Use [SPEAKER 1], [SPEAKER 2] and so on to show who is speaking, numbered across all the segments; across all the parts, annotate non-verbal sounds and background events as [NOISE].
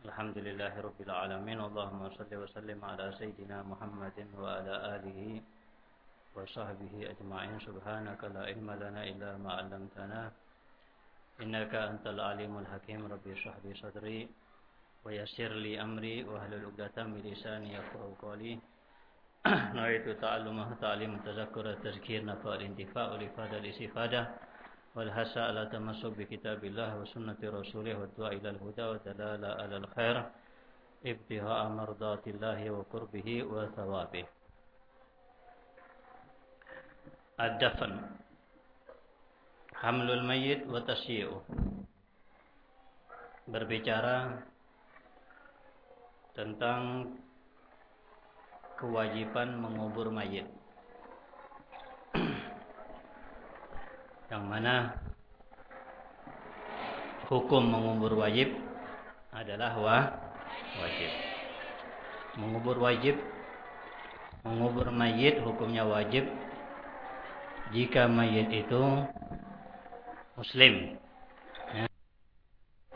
[SPEAKER 1] الحمد لله رب العالمين اللهم صل وسلم على سيدنا محمد وعلى آله وصحبه أجمعين. سبحانك لا علم لنا إلا ما علمتنا. إنك أنت العليم الحكيم. ربي اشرح لي صدري ويسر لي أمري وأهل العقدة من لساني يفقهوا قولي. [CLEARS THROAT] نويت تعلمه تعليم التذكر التذكير نفع الانتفاع والإفادة الإستفادة. والحث على تمسك بكتاب الله وسنة رسوله والدعاء إلى الهدى والدلالة على الخير ابتغاء مرضات الله وقربه وثوابه الدفن Hamlul mayit wa tasyi'u. Berbicara tentang kewajiban mengubur mayit. Yang mana hukum mengubur wajib adalah wa wajib. Mengubur wajib mengubur mayit hukumnya wajib jika mayit itu muslim. Ya.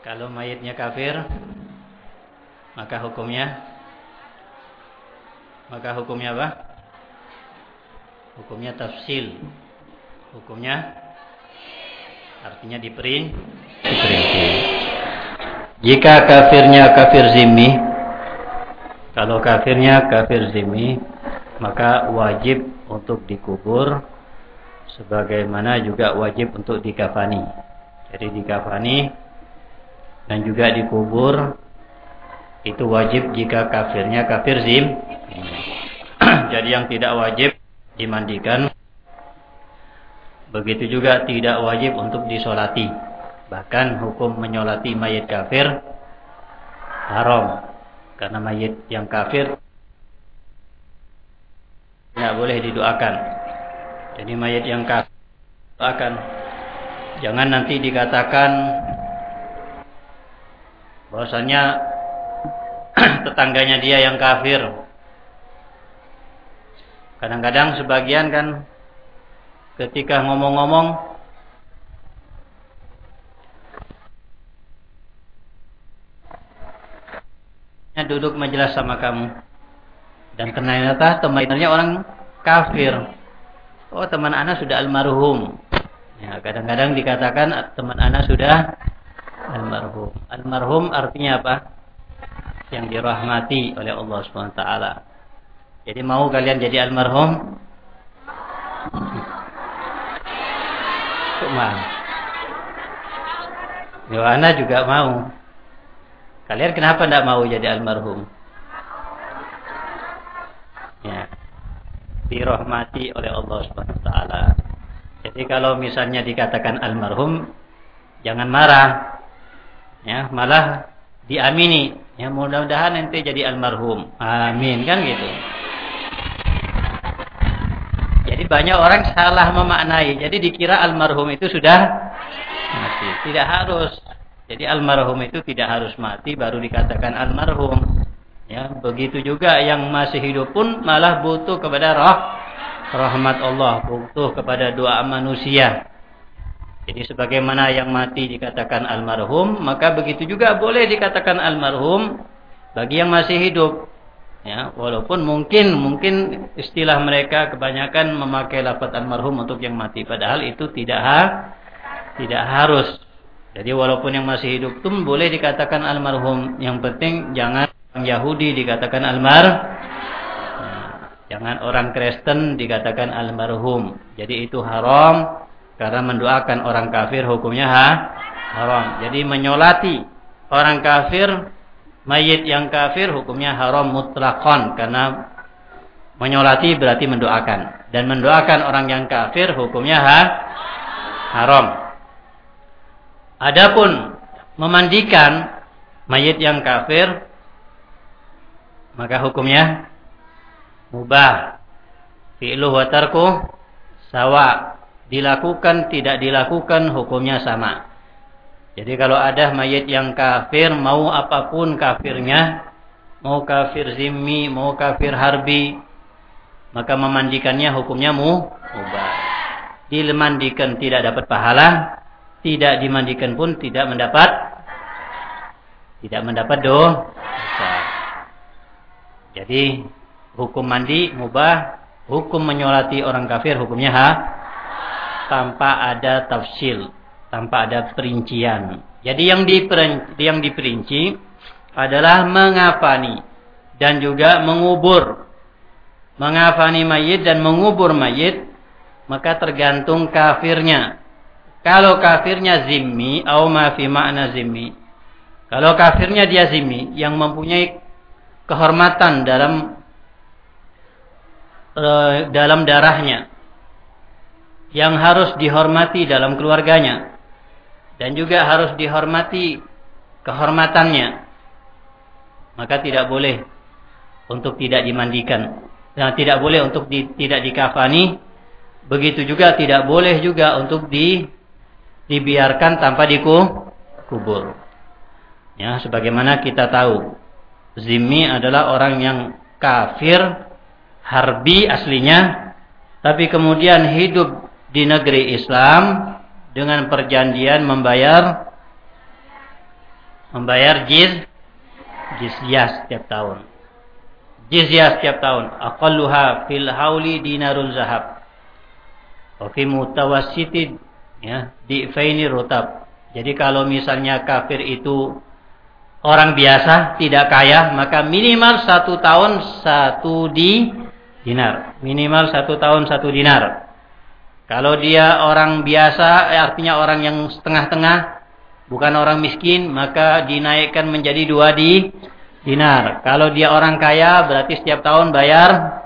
[SPEAKER 1] Kalau mayatnya kafir, maka hukumnya maka hukumnya apa? Hukumnya tafsil. Hukumnya artinya diperin, diperinci. Jika kafirnya kafir zimmi, kalau kafirnya kafir zimmi, maka wajib untuk dikubur sebagaimana juga wajib untuk dikafani. Jadi dikafani dan juga dikubur itu wajib jika kafirnya kafir zim. [CLEARS THROAT] Jadi yang tidak wajib dimandikan. Begitu juga tidak wajib untuk disolati. Bahkan hukum menyolati mayat kafir haram. Karena mayat yang kafir tidak boleh didoakan. Jadi mayat yang kafir akan jangan nanti dikatakan bahwasanya [CLEARS THROAT] tetangganya dia yang kafir. Kadang-kadang sebagian kan ketika ngomong-ngomong duduk majelis sama kamu dan ternyata temannya orang kafir Oh teman anak sudah almarhum. Ya, kadang-kadang dikatakan teman anak sudah almarhum. Almarhum artinya apa? Yang dirahmati oleh Allah SWT. Jadi mau kalian jadi almarhum? Cuma. Yohana juga mau. Kalian kenapa tidak mau jadi almarhum? Ya dirahmati oleh Allah Subhanahu wa taala. Jadi kalau misalnya dikatakan almarhum jangan marah. Ya, malah diamini. Ya, mudah-mudahan nanti jadi almarhum. Amin kan gitu. Jadi banyak orang salah memaknai. Jadi dikira almarhum itu sudah mati. Tidak harus. Jadi almarhum itu tidak harus mati baru dikatakan almarhum. Ya, begitu juga yang masih hidup pun malah butuh kepada roh rahmat Allah, butuh kepada doa manusia. Jadi sebagaimana yang mati dikatakan almarhum, maka begitu juga boleh dikatakan almarhum bagi yang masih hidup. Ya, walaupun mungkin mungkin istilah mereka kebanyakan memakai lafaz almarhum untuk yang mati, padahal itu tidak ha, tidak harus. Jadi walaupun yang masih hidup pun boleh dikatakan almarhum. Yang penting jangan Yahudi dikatakan almar jangan orang Kristen dikatakan almarhum jadi itu haram karena mendoakan orang kafir hukumnya ha? haram jadi menyolati orang kafir mayit yang kafir hukumnya haram mutlakon karena menyolati berarti mendoakan dan mendoakan orang yang kafir hukumnya ha? haram adapun memandikan mayit yang kafir maka hukumnya mubah. Fi'luh wa tarku sawa. Dilakukan tidak dilakukan hukumnya sama. Jadi kalau ada mayat yang kafir mau apa pun kafirnya, mau kafir zimmi, mau kafir harbi, maka memandikannya hukumnya mu mubah. Dimandikan tidak dapat pahala, tidak dimandikan pun tidak mendapat tidak mendapat dosa. Jadi hukum mandi mubah, hukum menyolati orang kafir hukumnya ha tanpa ada tafsil, tanpa ada perincian. Jadi yang diperinci, yang diperinci adalah mengafani dan juga mengubur. Mengafani mayit dan mengubur mayit maka tergantung kafirnya. Kalau kafirnya zimmi atau ma fi makna zimmi. Kalau kafirnya dia zimmi yang mempunyai kehormatan dalam uh, dalam darahnya yang harus dihormati dalam keluarganya dan juga harus dihormati kehormatannya. Maka tidak boleh untuk tidak dimandikan. Dan tidak boleh untuk di, tidak dikafani. Begitu juga tidak boleh juga untuk di dibiarkan tanpa dikubur. Ya sebagaimana kita tahu zimmi adalah orang yang kafir harbi aslinya. Tapi kemudian hidup di negeri Islam dengan perjanjian membayar membayar jiz jizyah setiap tahun. Jizyah setiap tahun. Aqalluha fil hauli dinarun zahab. Wa fi mutawassiti ya, di faini rotab. Jadi kalau misalnya kafir itu orang biasa, tidak kaya, maka minimal satu tahun satu di dinar. Minimal satu tahun satu dinar. Kalau dia orang biasa, artinya orang yang setengah-tengah, bukan orang miskin, maka dinaikkan menjadi dua di dinar. Kalau dia orang kaya berarti setiap tahun bayar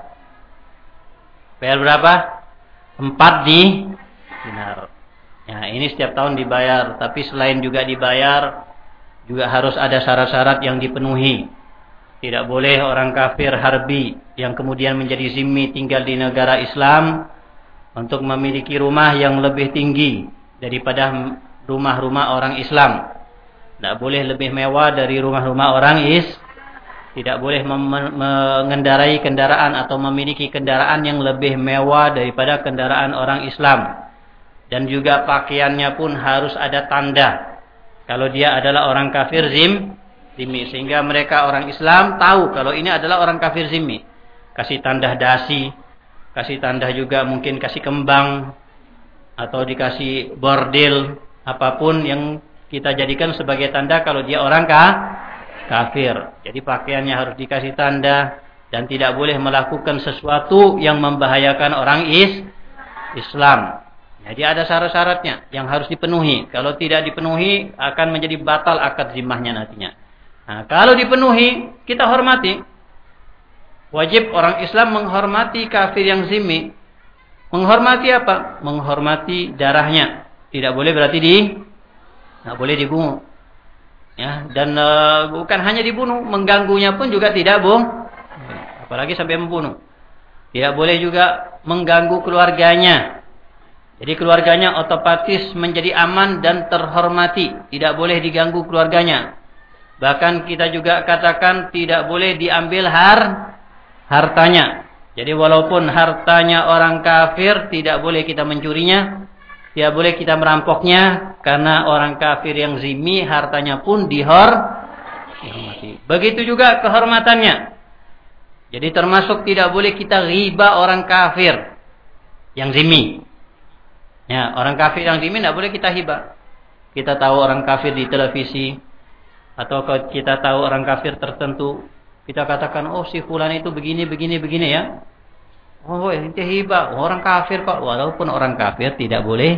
[SPEAKER 1] bayar berapa? Empat di dinar. Ya, ini setiap tahun dibayar, tapi selain juga dibayar juga harus ada syarat-syarat yang dipenuhi. Tidak boleh orang kafir harbi yang kemudian menjadi zimmi tinggal di negara Islam untuk memiliki rumah yang lebih tinggi daripada rumah-rumah orang Islam. Tidak boleh lebih mewah dari rumah-rumah orang Islam tidak boleh mengendarai kendaraan atau memiliki kendaraan yang lebih mewah daripada kendaraan orang Islam. Dan juga pakaiannya pun harus ada tanda. Kalau dia adalah orang kafir zim, zimmi. Sehingga mereka orang Islam tahu kalau ini adalah orang kafir zimmi. Kasih tanda dasi, kasih tanda juga mungkin kasih kembang, atau dikasih bordil, apa pun yang kita jadikan sebagai tanda kalau dia orang kafir kafir. Jadi pakaiannya harus dikasih tanda dan tidak boleh melakukan sesuatu yang membahayakan orang is Islam. Jadi ada syarat-syaratnya yang harus dipenuhi. Kalau tidak dipenuhi akan menjadi batal akad zimahnya nantinya. Nah, kalau dipenuhi kita hormati. Wajib orang Islam menghormati kafir yang zimmi. Menghormati apa? Menghormati darahnya. Tidak boleh berarti di tidak boleh dibunuh. Ya, dan e, bukan hanya dibunuh, mengganggunya pun juga tidak, Bung. Apalagi sampai membunuh. Tidak boleh juga mengganggu keluarganya. Jadi keluarganya otomatis menjadi aman dan terhormati. Tidak boleh diganggu keluarganya. Bahkan kita juga katakan tidak boleh diambil har hartanya. Jadi walaupun hartanya orang kafir tidak boleh kita mencurinya, tidak boleh kita merampoknya karena orang kafir yang zimi hartanya pun dihor Begitu juga kehormatannya. Jadi termasuk tidak boleh kita riba orang kafir yang zimi. Ya, orang kafir yang zimi tidak boleh kita hibah. Kita tahu orang kafir di televisi atau kita tahu orang kafir tertentu, kita katakan oh si fulan itu begini begini begini ya. Oh, itu hibah. Orang kafir kok. Walaupun orang kafir tidak boleh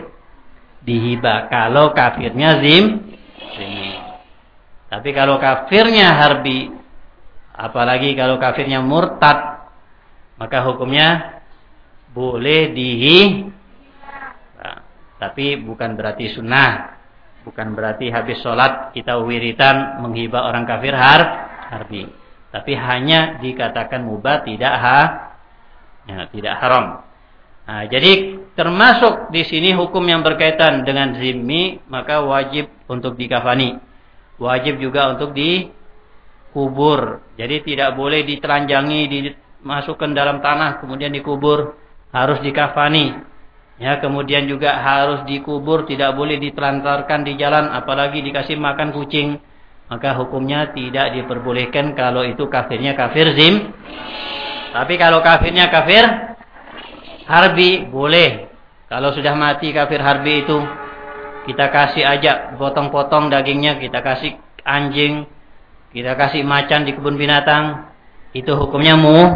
[SPEAKER 1] dihibah. Kalau kafirnya zim, zim. Tapi kalau kafirnya harbi, apalagi kalau kafirnya murtad, maka hukumnya boleh dihi. Nah, tapi bukan berarti sunnah. Bukan berarti habis sholat kita wiritan menghibah orang kafir har, harbi. Tapi hanya dikatakan mubah tidak ha, ya, tidak haram. Nah, jadi termasuk di sini hukum yang berkaitan dengan zimmi maka wajib untuk dikafani. Wajib juga untuk dikubur. Jadi tidak boleh ditelanjangi, dimasukkan dalam tanah kemudian dikubur, harus dikafani. Ya, kemudian juga harus dikubur, tidak boleh ditelantarkan di jalan apalagi dikasih makan kucing maka hukumnya tidak diperbolehkan kalau itu kafirnya kafir zim. Tapi kalau kafirnya kafir harbi boleh. Kalau sudah mati kafir harbi itu kita kasih aja potong-potong dagingnya, kita kasih anjing, kita kasih macan di kebun binatang, itu hukumnya mu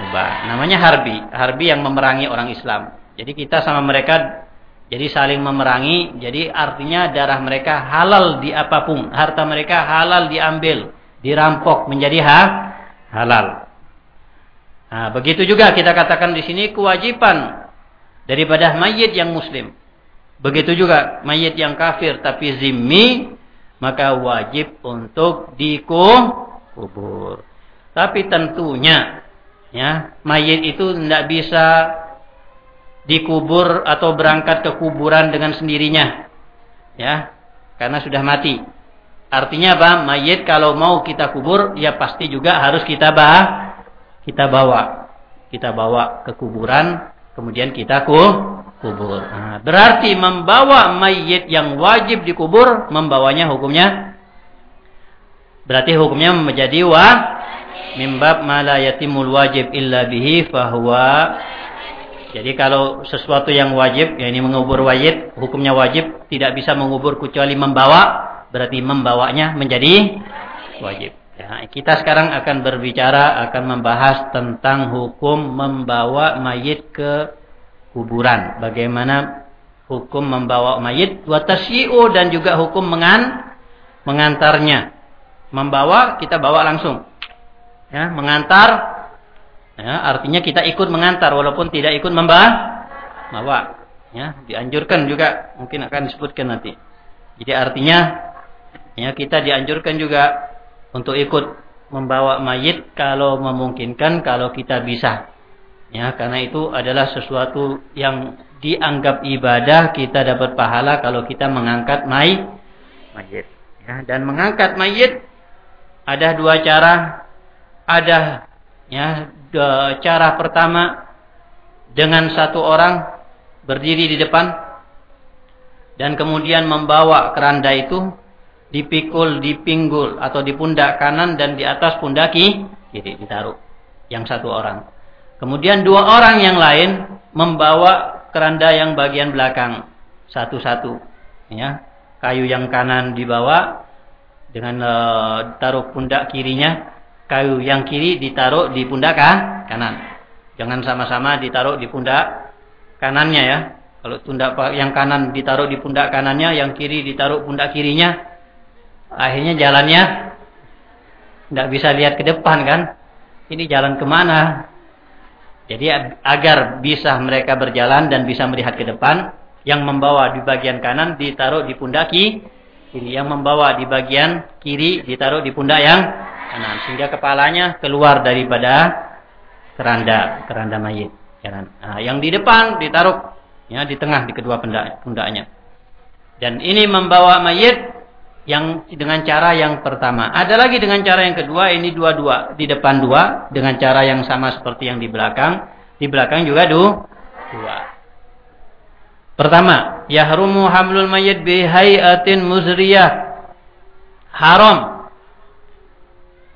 [SPEAKER 1] mubah. Namanya harbi, harbi yang memerangi orang Islam. Jadi kita sama mereka jadi saling memerangi, jadi artinya darah mereka halal di apa pun, harta mereka halal diambil, dirampok menjadi ha halal. Nah, begitu juga kita katakan di sini kewajiban daripada mayit yang muslim. Begitu juga mayit yang kafir tapi zimmi, maka wajib untuk dikubur. Tapi tentunya ya, mayit itu tidak bisa dikubur atau berangkat ke kuburan dengan sendirinya. Ya, karena sudah mati. Artinya apa? Mayit kalau mau kita kubur, ya pasti juga harus kita bah, kita bawa. Kita bawa ke kuburan, kemudian kita ku, kubur. Nah, berarti membawa mayit yang wajib dikubur, membawanya hukumnya berarti hukumnya menjadi wa mimbab ma la yatimul wajib illa bihi fahuwa jadi kalau sesuatu yang wajib, ya ini mengubur wajib, hukumnya wajib, tidak bisa mengubur kecuali membawa, berarti membawanya menjadi wajib. Ya, kita sekarang akan berbicara, akan membahas tentang hukum membawa mayit ke kuburan. Bagaimana hukum membawa mayit, watasyi'u dan juga hukum mengan, mengantarnya. Membawa, kita bawa langsung. Ya, mengantar Ya, artinya kita ikut mengantar walaupun tidak ikut membawa. Bawa. Ya, dianjurkan juga mungkin akan disebutkan nanti. Jadi artinya ya kita dianjurkan juga untuk ikut membawa mayit kalau memungkinkan kalau kita bisa. Ya, karena itu adalah sesuatu yang dianggap ibadah, kita dapat pahala kalau kita mengangkat mayit. mayit. Ya, dan mengangkat mayit ada dua cara. Ada ya cara pertama dengan satu orang berdiri di depan dan kemudian membawa keranda itu dipikul, dipinggul atau di pundak kanan dan di atas pundak kiri ditaruh yang satu orang. Kemudian dua orang yang lain membawa keranda yang bagian belakang satu-satu ya. Kayu yang kanan dibawa dengan uh, taruh pundak kirinya kayu yang kiri ditaruh di pundak kanan. Jangan sama-sama ditaruh di pundak kanannya ya. Kalau pundak yang kanan ditaruh di pundak kanannya, yang kiri ditaruh pundak kirinya, akhirnya jalannya tidak bisa lihat ke depan kan. Ini jalan ke mana? Jadi agar bisa mereka berjalan dan bisa melihat ke depan, yang membawa di bagian kanan ditaruh di pundak kiri, yang membawa di bagian kiri ditaruh di pundak yang kanan sehingga kepalanya keluar daripada keranda keranda mayit. Ya, nah, yang di depan ditaruh ya di tengah di kedua pundak pundaknya. Dan ini membawa mayit yang dengan cara yang pertama. Ada lagi dengan cara yang kedua, ini dua-dua. Di depan dua, dengan cara yang sama seperti yang di belakang. Di belakang juga du, dua. Pertama, yahrumu hamlul mayit bihayatin muzriyah. Haram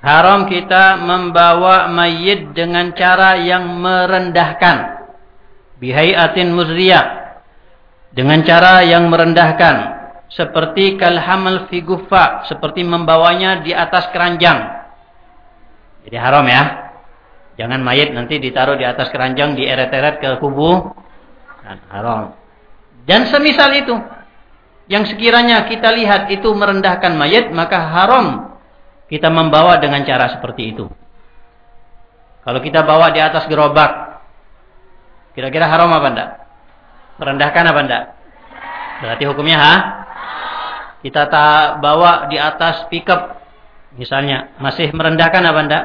[SPEAKER 1] Haram kita membawa mayit dengan cara yang merendahkan. Bihayatin muzriyah. Dengan cara yang merendahkan. Seperti kalhamal figufa. Seperti membawanya di atas keranjang. Jadi haram ya. Jangan mayit nanti ditaruh di atas keranjang, dieret-eret ke kubu. Dan haram. Dan semisal itu. Yang sekiranya kita lihat itu merendahkan mayit, maka haram kita membawa dengan cara seperti itu. Kalau kita bawa di atas gerobak, kira-kira haram apa enggak? Merendahkan apa enggak? Berarti hukumnya ha? Kita tak bawa di atas pickup, misalnya, masih merendahkan apa enggak?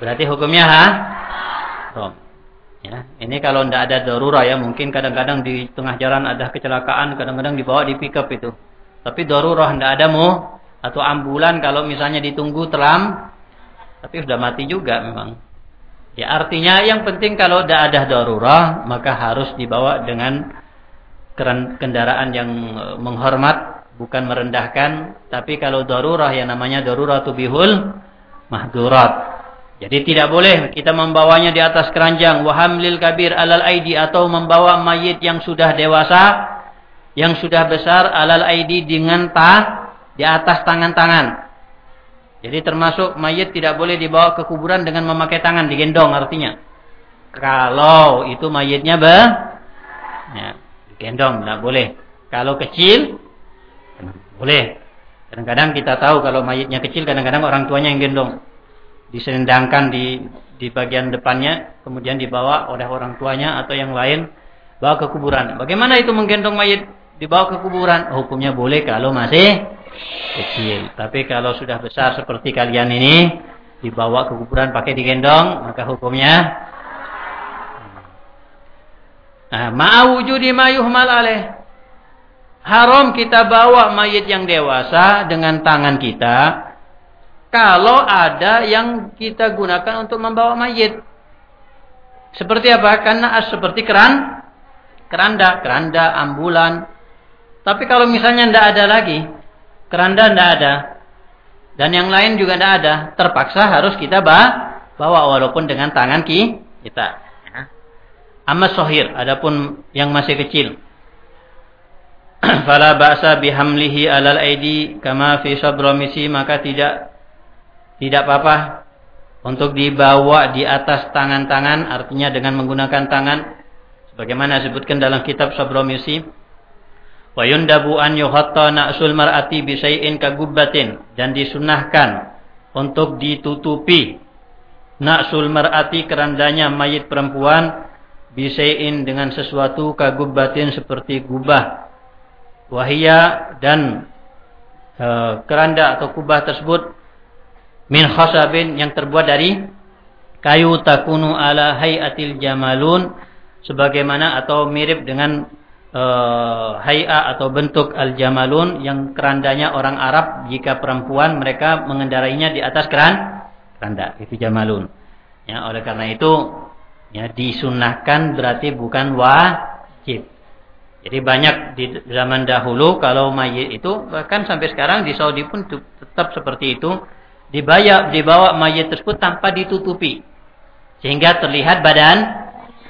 [SPEAKER 1] Berarti hukumnya ha? Haram. Ya, ini kalau tidak ada darurat ya, mungkin kadang-kadang di tengah jalan ada kecelakaan, kadang-kadang dibawa di pickup itu. Tapi darurat tidak ada mu atau ambulan kalau misalnya ditunggu telam tapi sudah mati juga memang. Ya artinya yang penting kalau tidak ada darurat maka harus dibawa dengan kendaraan yang e, menghormat bukan merendahkan, tapi kalau darurah yang namanya darurah tubihul mahdurat. Jadi tidak boleh kita membawanya di atas keranjang wahamlil kabir alal aidi atau membawa mayit yang sudah dewasa yang sudah besar alal aidi dengan ta di atas tangan-tangan. Jadi termasuk mayit tidak boleh dibawa ke kuburan dengan memakai tangan digendong artinya. Kalau itu mayitnya be ya, digendong tidak boleh. Kalau kecil boleh. Kadang-kadang kita tahu kalau mayitnya kecil kadang-kadang orang tuanya yang gendong diselendangkan di di bagian depannya, kemudian dibawa oleh orang tuanya atau yang lain bawa ke kuburan. Bagaimana itu menggendong mayit dibawa ke kuburan? Hukumnya boleh kalau masih kecil. Tapi kalau sudah besar seperti kalian ini dibawa ke kuburan pakai digendong, maka hukumnya Nah, ma'awujudi mayuhmal alaih. Haram kita bawa mayit yang dewasa dengan tangan kita kalau ada yang kita gunakan untuk membawa mayit. Seperti apa? Karena seperti keran, keranda, keranda, ambulan. Tapi kalau misalnya tidak ada lagi, keranda tidak ada, dan yang lain juga tidak ada, terpaksa harus kita bawa walaupun dengan tangan kita. Amma sohir, adapun yang masih kecil. [CLEARS THROAT] Fala ba'sa bihamlihi alal aidi kama fi sabromisi maka tidak tidak apa-apa untuk dibawa di atas tangan-tangan artinya dengan menggunakan tangan sebagaimana disebutkan dalam kitab Sabromisi wa yundabu an yuhatta na'sul mar'ati bi syai'in kagubbatin dan disunahkan untuk ditutupi na'sul mar'ati kerandanya mayit perempuan bisain dengan sesuatu kagubbatin seperti gubah wahia dan e, keranda atau kubah tersebut min khasabin yang terbuat dari kayu takunu ala hayatil jamalun sebagaimana atau mirip dengan uh, atau bentuk al jamalun yang kerandanya orang Arab jika perempuan mereka mengendarainya di atas keran keranda itu jamalun. Ya oleh karena itu ya disunahkan berarti bukan wajib. Jadi banyak di zaman dahulu kalau mayit itu bahkan sampai sekarang di Saudi pun tetap seperti itu. Dibayar dibawa mayat tersebut tanpa ditutupi. Sehingga terlihat badan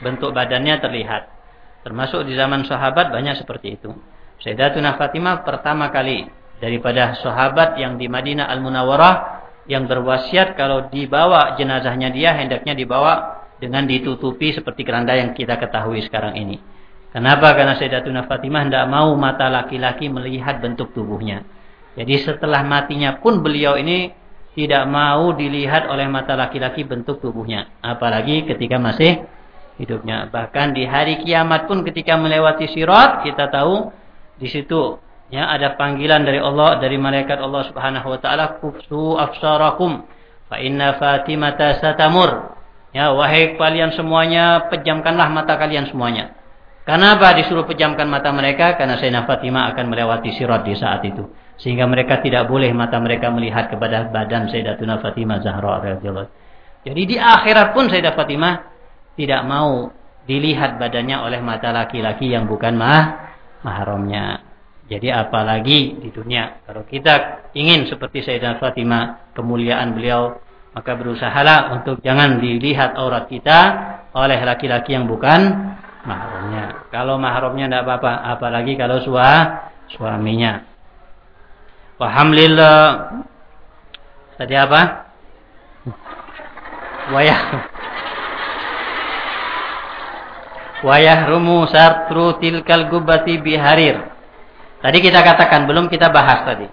[SPEAKER 1] bentuk badannya terlihat termasuk di zaman sahabat banyak seperti itu Sayyidatuna Fatimah pertama kali daripada sahabat yang di Madinah Al-Munawwarah yang berwasiat kalau dibawa jenazahnya dia hendaknya dibawa dengan ditutupi seperti keranda yang kita ketahui sekarang ini. Kenapa? Karena Sayyidatuna Fatimah tidak mau mata laki-laki melihat bentuk tubuhnya. Jadi setelah matinya pun beliau ini tidak mau dilihat oleh mata laki-laki bentuk tubuhnya. Apalagi ketika masih hidupnya. Bahkan di hari kiamat pun ketika melewati sirat, kita tahu di situ ya ada panggilan dari Allah dari malaikat Allah Subhanahu wa taala kufsu afsarakum fa inna fatimata satamur. Ya wahai kalian semuanya pejamkanlah mata kalian semuanya. Kenapa disuruh pejamkan mata mereka? Karena Sayyidina Fatimah akan melewati sirat di saat itu. Sehingga mereka tidak boleh mata mereka melihat kepada badan Sayyidatuna Fatimah Zahra Jadi di akhirat pun Sayyidah Fatimah tidak mau dilihat badannya oleh mata laki-laki yang bukan mah mahramnya. Jadi apalagi di dunia. Kalau kita ingin seperti Sayyidah Fatimah, kemuliaan beliau, maka berusahalah untuk jangan dilihat aurat kita oleh laki-laki yang bukan mahramnya. Kalau mahramnya tidak apa-apa, apalagi kalau sua, suaminya. Wahamlil tadi apa? Wayah Wayah rumu sartru tilkal gubati biharir. Tadi kita katakan belum kita bahas tadi.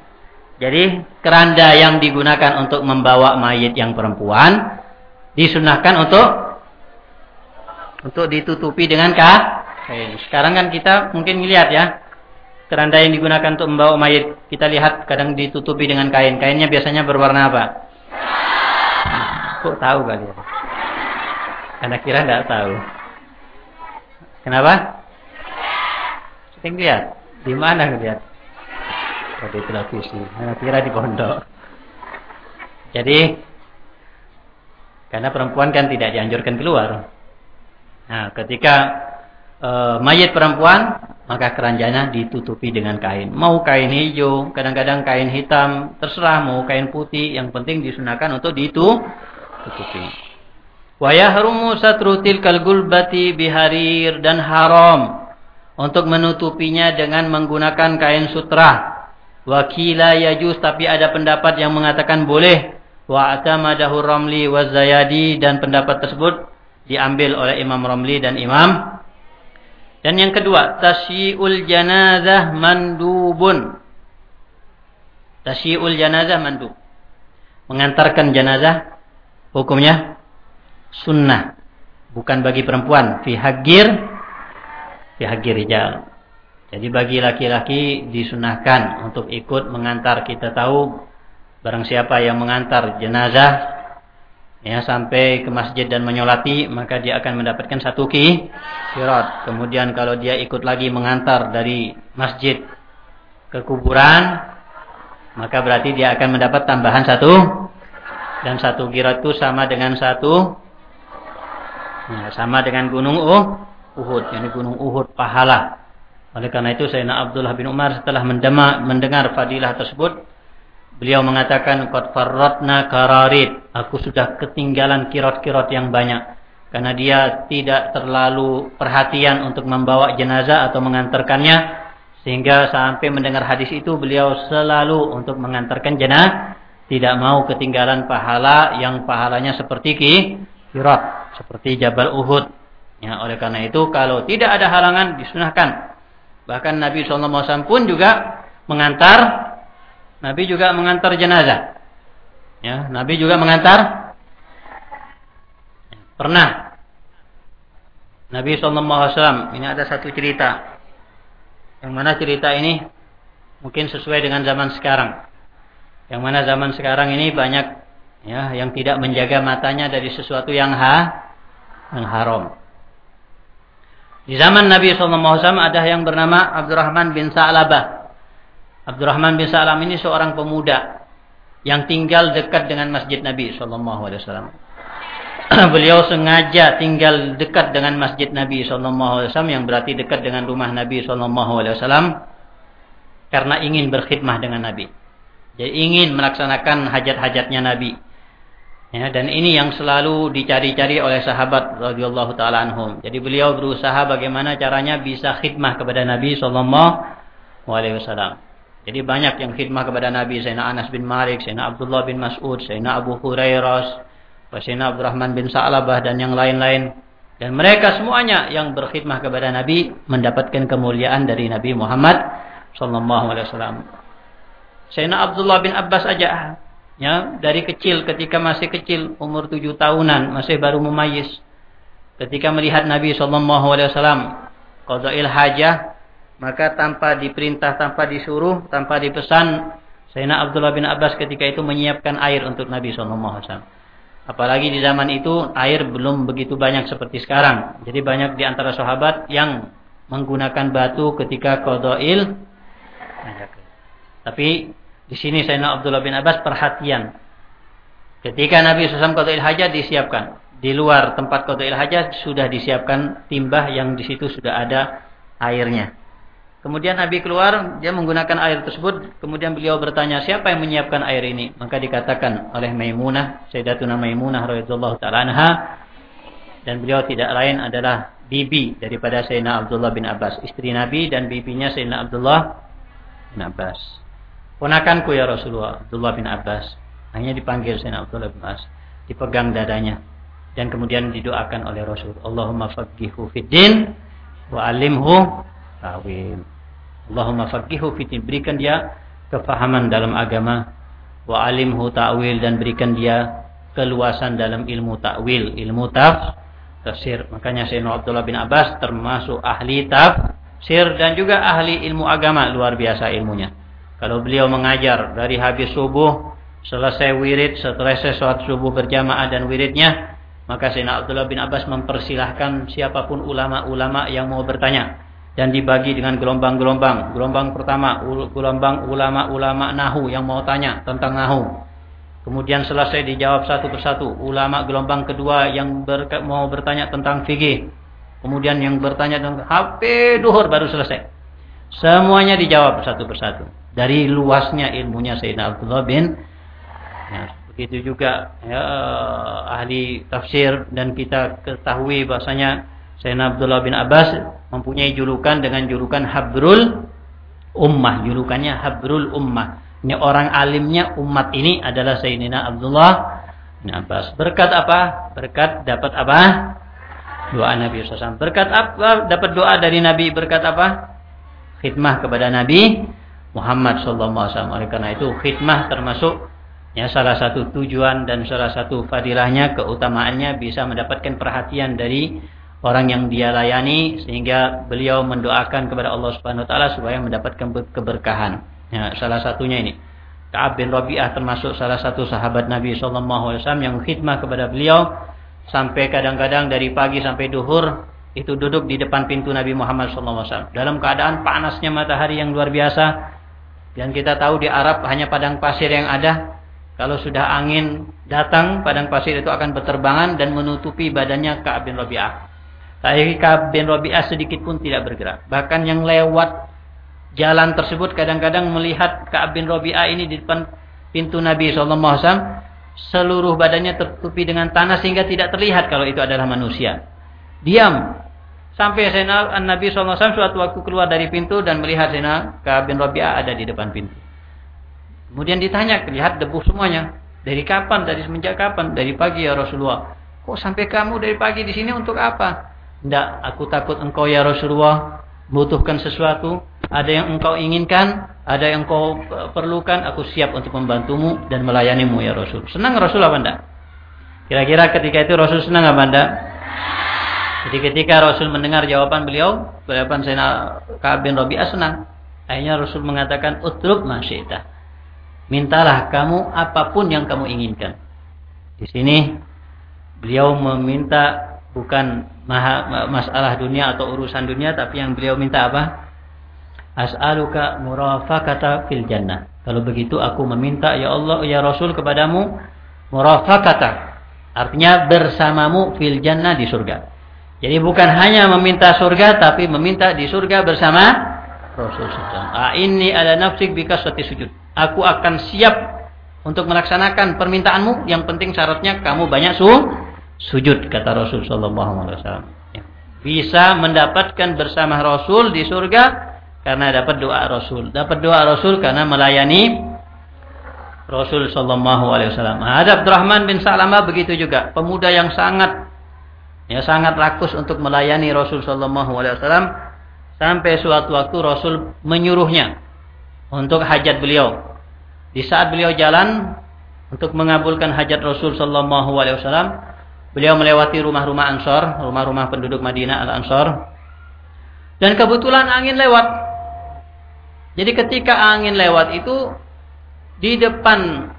[SPEAKER 1] Jadi keranda yang digunakan untuk membawa mayit yang perempuan disunahkan untuk untuk ditutupi dengan kain. Sekarang kan kita mungkin melihat ya, keranda yang digunakan untuk membawa mayat kita lihat kadang ditutupi dengan kain. Kainnya biasanya berwarna apa? Kok tahu kali ya? Karena kira tidak tahu. Kenapa? Sering lihat. Di mana lihat? Oh, di televisi. Anak kira di pondok. Jadi karena perempuan kan tidak dianjurkan keluar. Nah, ketika e, mayat perempuan maka keranjanya ditutupi dengan kain. Mau kain hijau, kadang-kadang kain hitam, terserah mau kain putih, yang penting disunahkan untuk ditutupi. Wa yahrumu satru tilkal gulbati biharir dan haram untuk menutupinya dengan menggunakan kain sutra. Wakila yajus tapi ada pendapat yang mengatakan boleh. Wa atamadahu Ramli wa Zayadi dan pendapat tersebut diambil oleh Imam Ramli dan Imam dan yang kedua, tasyiul janazah mandubun. Tasyiul janazah mandub. Mengantarkan jenazah hukumnya sunnah. Bukan bagi perempuan. Fi hagir. Fi hagir rijal. Jadi bagi laki-laki disunahkan untuk ikut mengantar. Kita tahu barang siapa yang mengantar jenazah ya sampai ke masjid dan menyolati maka dia akan mendapatkan satu ki kirat. Kemudian kalau dia ikut lagi mengantar dari masjid ke kuburan maka berarti dia akan mendapat tambahan satu dan satu kirat itu sama dengan satu ya, sama dengan gunung uh, Uhud. Ini gunung Uhud pahala. Oleh karena itu Sayyidina Abdullah bin Umar setelah mendengar fadilah tersebut Beliau mengatakan qad farratna kararit. Aku sudah ketinggalan kirot-kirot yang banyak karena dia tidak terlalu perhatian untuk membawa jenazah atau mengantarkannya sehingga sampai mendengar hadis itu beliau selalu untuk mengantarkan jenazah tidak mau ketinggalan pahala yang pahalanya seperti kirot seperti Jabal Uhud. Ya, oleh karena itu kalau tidak ada halangan disunahkan. Bahkan Nabi SAW pun juga mengantar Nabi juga mengantar jenazah. Ya, Nabi juga mengantar. Pernah. Nabi SAW, ini ada satu cerita. Yang mana cerita ini mungkin sesuai dengan zaman sekarang. Yang mana zaman sekarang ini banyak ya yang tidak menjaga matanya dari sesuatu yang ha, yang haram. Di zaman Nabi SAW ada yang bernama Abdurrahman bin Sa'labah. Abdurrahman bin Salam ini seorang pemuda yang tinggal dekat dengan masjid Nabi Wasallam. [CLEARS THROAT] Beliau sengaja tinggal dekat dengan masjid Nabi Wasallam yang berarti dekat dengan rumah Nabi Wasallam karena ingin berkhidmah dengan Nabi. Jadi ingin melaksanakan hajat-hajatnya Nabi. Ya, dan ini yang selalu dicari-cari oleh sahabat radhiyallahu taala anhum. Jadi beliau berusaha bagaimana caranya bisa khidmah kepada Nabi sallallahu alaihi wasallam. Jadi banyak yang khidmah kepada Nabi Sayyidina Anas bin Malik, Sayyidina Abdullah bin Mas'ud, Sayyidina Abu Hurairah, Sayyidina Abdurrahman bin Sa'labah dan yang lain-lain. Dan mereka semuanya yang berkhidmah kepada Nabi mendapatkan kemuliaan dari Nabi Muhammad sallallahu alaihi wasallam. Sayyidina Abdullah bin Abbas aja ya dari kecil ketika masih kecil umur tujuh tahunan masih baru memayis ketika melihat Nabi sallallahu alaihi wasallam qada'il hajah maka tanpa diperintah, tanpa disuruh, tanpa dipesan, Sayyidina Abdullah bin Abbas ketika itu menyiapkan air untuk Nabi SAW. Apalagi di zaman itu air belum begitu banyak seperti sekarang. Jadi banyak di antara sahabat yang menggunakan batu ketika kodoil. Tapi di sini Sayyidina Abdullah bin Abbas perhatian. Ketika Nabi SAW kodoil hajat disiapkan. Di luar tempat kodoil hajat sudah disiapkan timbah yang di situ sudah ada airnya. Kemudian Nabi keluar, dia menggunakan air tersebut. Kemudian beliau bertanya, siapa yang menyiapkan air ini? Maka dikatakan oleh Maimunah, Sayyidatuna Maimunah radhiyallahu taala anha. Dan beliau tidak lain adalah bibi daripada Sayyidina Abdullah bin Abbas, istri Nabi dan bibinya Sayyidina Abdullah bin Abbas. Ponakanku ya Rasulullah, Abdullah bin Abbas. Hanya dipanggil Sayyidina Abdullah bin Abbas, dipegang dadanya dan kemudian didoakan oleh Rasul, Allahumma faqihhu fid din wa alimhu tawil. Allahumma faqihu fitin. Berikan dia kefahaman dalam agama. Wa alimhu ta'wil. Dan berikan dia keluasan dalam ilmu ta'wil. Ilmu taf, tafsir. Makanya Sayyidina Abdullah bin Abbas termasuk ahli tafsir. Dan juga ahli ilmu agama. Luar biasa ilmunya. Kalau beliau mengajar dari habis subuh. Selesai wirid. Selesai sholat subuh berjamaah dan wiridnya. Maka Sayyidina Abdullah bin Abbas mempersilahkan siapa pun ulama-ulama yang mau bertanya dan dibagi dengan gelombang-gelombang. Gelombang pertama, gelombang ulama-ulama nahu yang mau tanya tentang nahu. Kemudian selesai dijawab satu persatu. Ulama gelombang kedua yang ber, mau bertanya tentang fikih. Kemudian yang bertanya tentang HP duhur baru selesai. Semuanya dijawab satu persatu. Dari luasnya ilmunya Sayyidina Abdullah bin ya, begitu juga ya, ahli tafsir dan kita ketahui bahasanya Sayyidina Abdullah bin Abbas mempunyai julukan dengan julukan Habrul Ummah. Julukannya Habrul Ummah. Ini orang alimnya umat ini adalah Sayyidina Abdullah bin Abbas. Berkat apa? Berkat dapat apa? Doa Nabi SAW. Berkat apa? Dapat doa dari Nabi. Berkat apa? Khidmah kepada Nabi Muhammad SAW. Oleh karena itu khidmah termasuk ya salah satu tujuan dan salah satu fadilahnya keutamaannya bisa mendapatkan perhatian dari orang yang dia layani sehingga beliau mendoakan kepada Allah Subhanahu wa taala supaya mendapatkan keberkahan. Ya, salah satunya ini. Ka'ab bin Rabi'ah termasuk salah satu sahabat Nabi sallallahu alaihi wasallam yang khidmah kepada beliau sampai kadang-kadang dari pagi sampai duhur itu duduk di depan pintu Nabi Muhammad sallallahu alaihi wasallam dalam keadaan panasnya matahari yang luar biasa dan kita tahu di Arab hanya padang pasir yang ada. Kalau sudah angin datang, padang pasir itu akan berterbangan dan menutupi badannya Ka'ab bin Rabi'ah. Tapi Ka'ab bin Rabi'ah sedikit pun tidak bergerak. Bahkan yang lewat jalan tersebut kadang-kadang melihat Ka'ab bin Rabi'ah ini di depan pintu Nabi SAW. Seluruh badannya tertutupi dengan tanah sehingga tidak terlihat kalau itu adalah manusia. Diam. Sampai Zainal Nabi SAW suatu waktu keluar dari pintu dan melihat Zainal Ka'ab bin Rabi'ah ada di depan pintu. Kemudian ditanya, lihat debu semuanya. Dari kapan? Dari semenjak kapan? Dari pagi ya Rasulullah. Kok sampai kamu dari pagi di sini untuk apa? Tidak, aku takut engkau ya Rasulullah membutuhkan sesuatu. Ada yang engkau inginkan, ada yang engkau perlukan. Aku siap untuk membantumu dan melayanimu ya Rasul. Senang Rasul apa? Kira-kira ketika itu Rasul senang apa enggak? Jadi ketika Rasul mendengar jawaban beliau, jawaban Sayyidina Ka'ab bin Rabi'ah senang. Akhirnya Rasul mengatakan, "Utruk masyita." Mintalah kamu apa pun yang kamu inginkan. Di sini beliau meminta bukan masalah dunia atau urusan dunia, tapi yang beliau minta apa? As'aluka murafakata fil jannah. Kalau begitu aku meminta ya Allah ya Rasul kepadamu murafakata. Artinya bersamamu fil jannah di surga. Jadi bukan hanya meminta surga tapi meminta di surga bersama Rasul SAW. Ah, ini ada nafsik bika suatu sujud. Aku akan siap untuk melaksanakan permintaanmu. Yang penting syaratnya kamu banyak su sujud kata Rasul Sallallahu Alaihi Wasallam. Ya. Bisa mendapatkan bersama Rasul di surga karena dapat doa Rasul. Dapat doa Rasul karena melayani Rasul Sallallahu Alaihi Wasallam. Ada Abdurrahman bin Salamah begitu juga. Pemuda yang sangat ya sangat rakus untuk melayani Rasul Shallallahu Alaihi Wasallam sampai suatu waktu Rasul menyuruhnya untuk hajat beliau. Di saat beliau jalan untuk mengabulkan hajat Rasul Shallallahu Alaihi Wasallam, beliau melewati rumah-rumah Ansor, rumah-rumah penduduk Madinah al Ansor, dan kebetulan angin lewat. Jadi ketika angin lewat itu di depan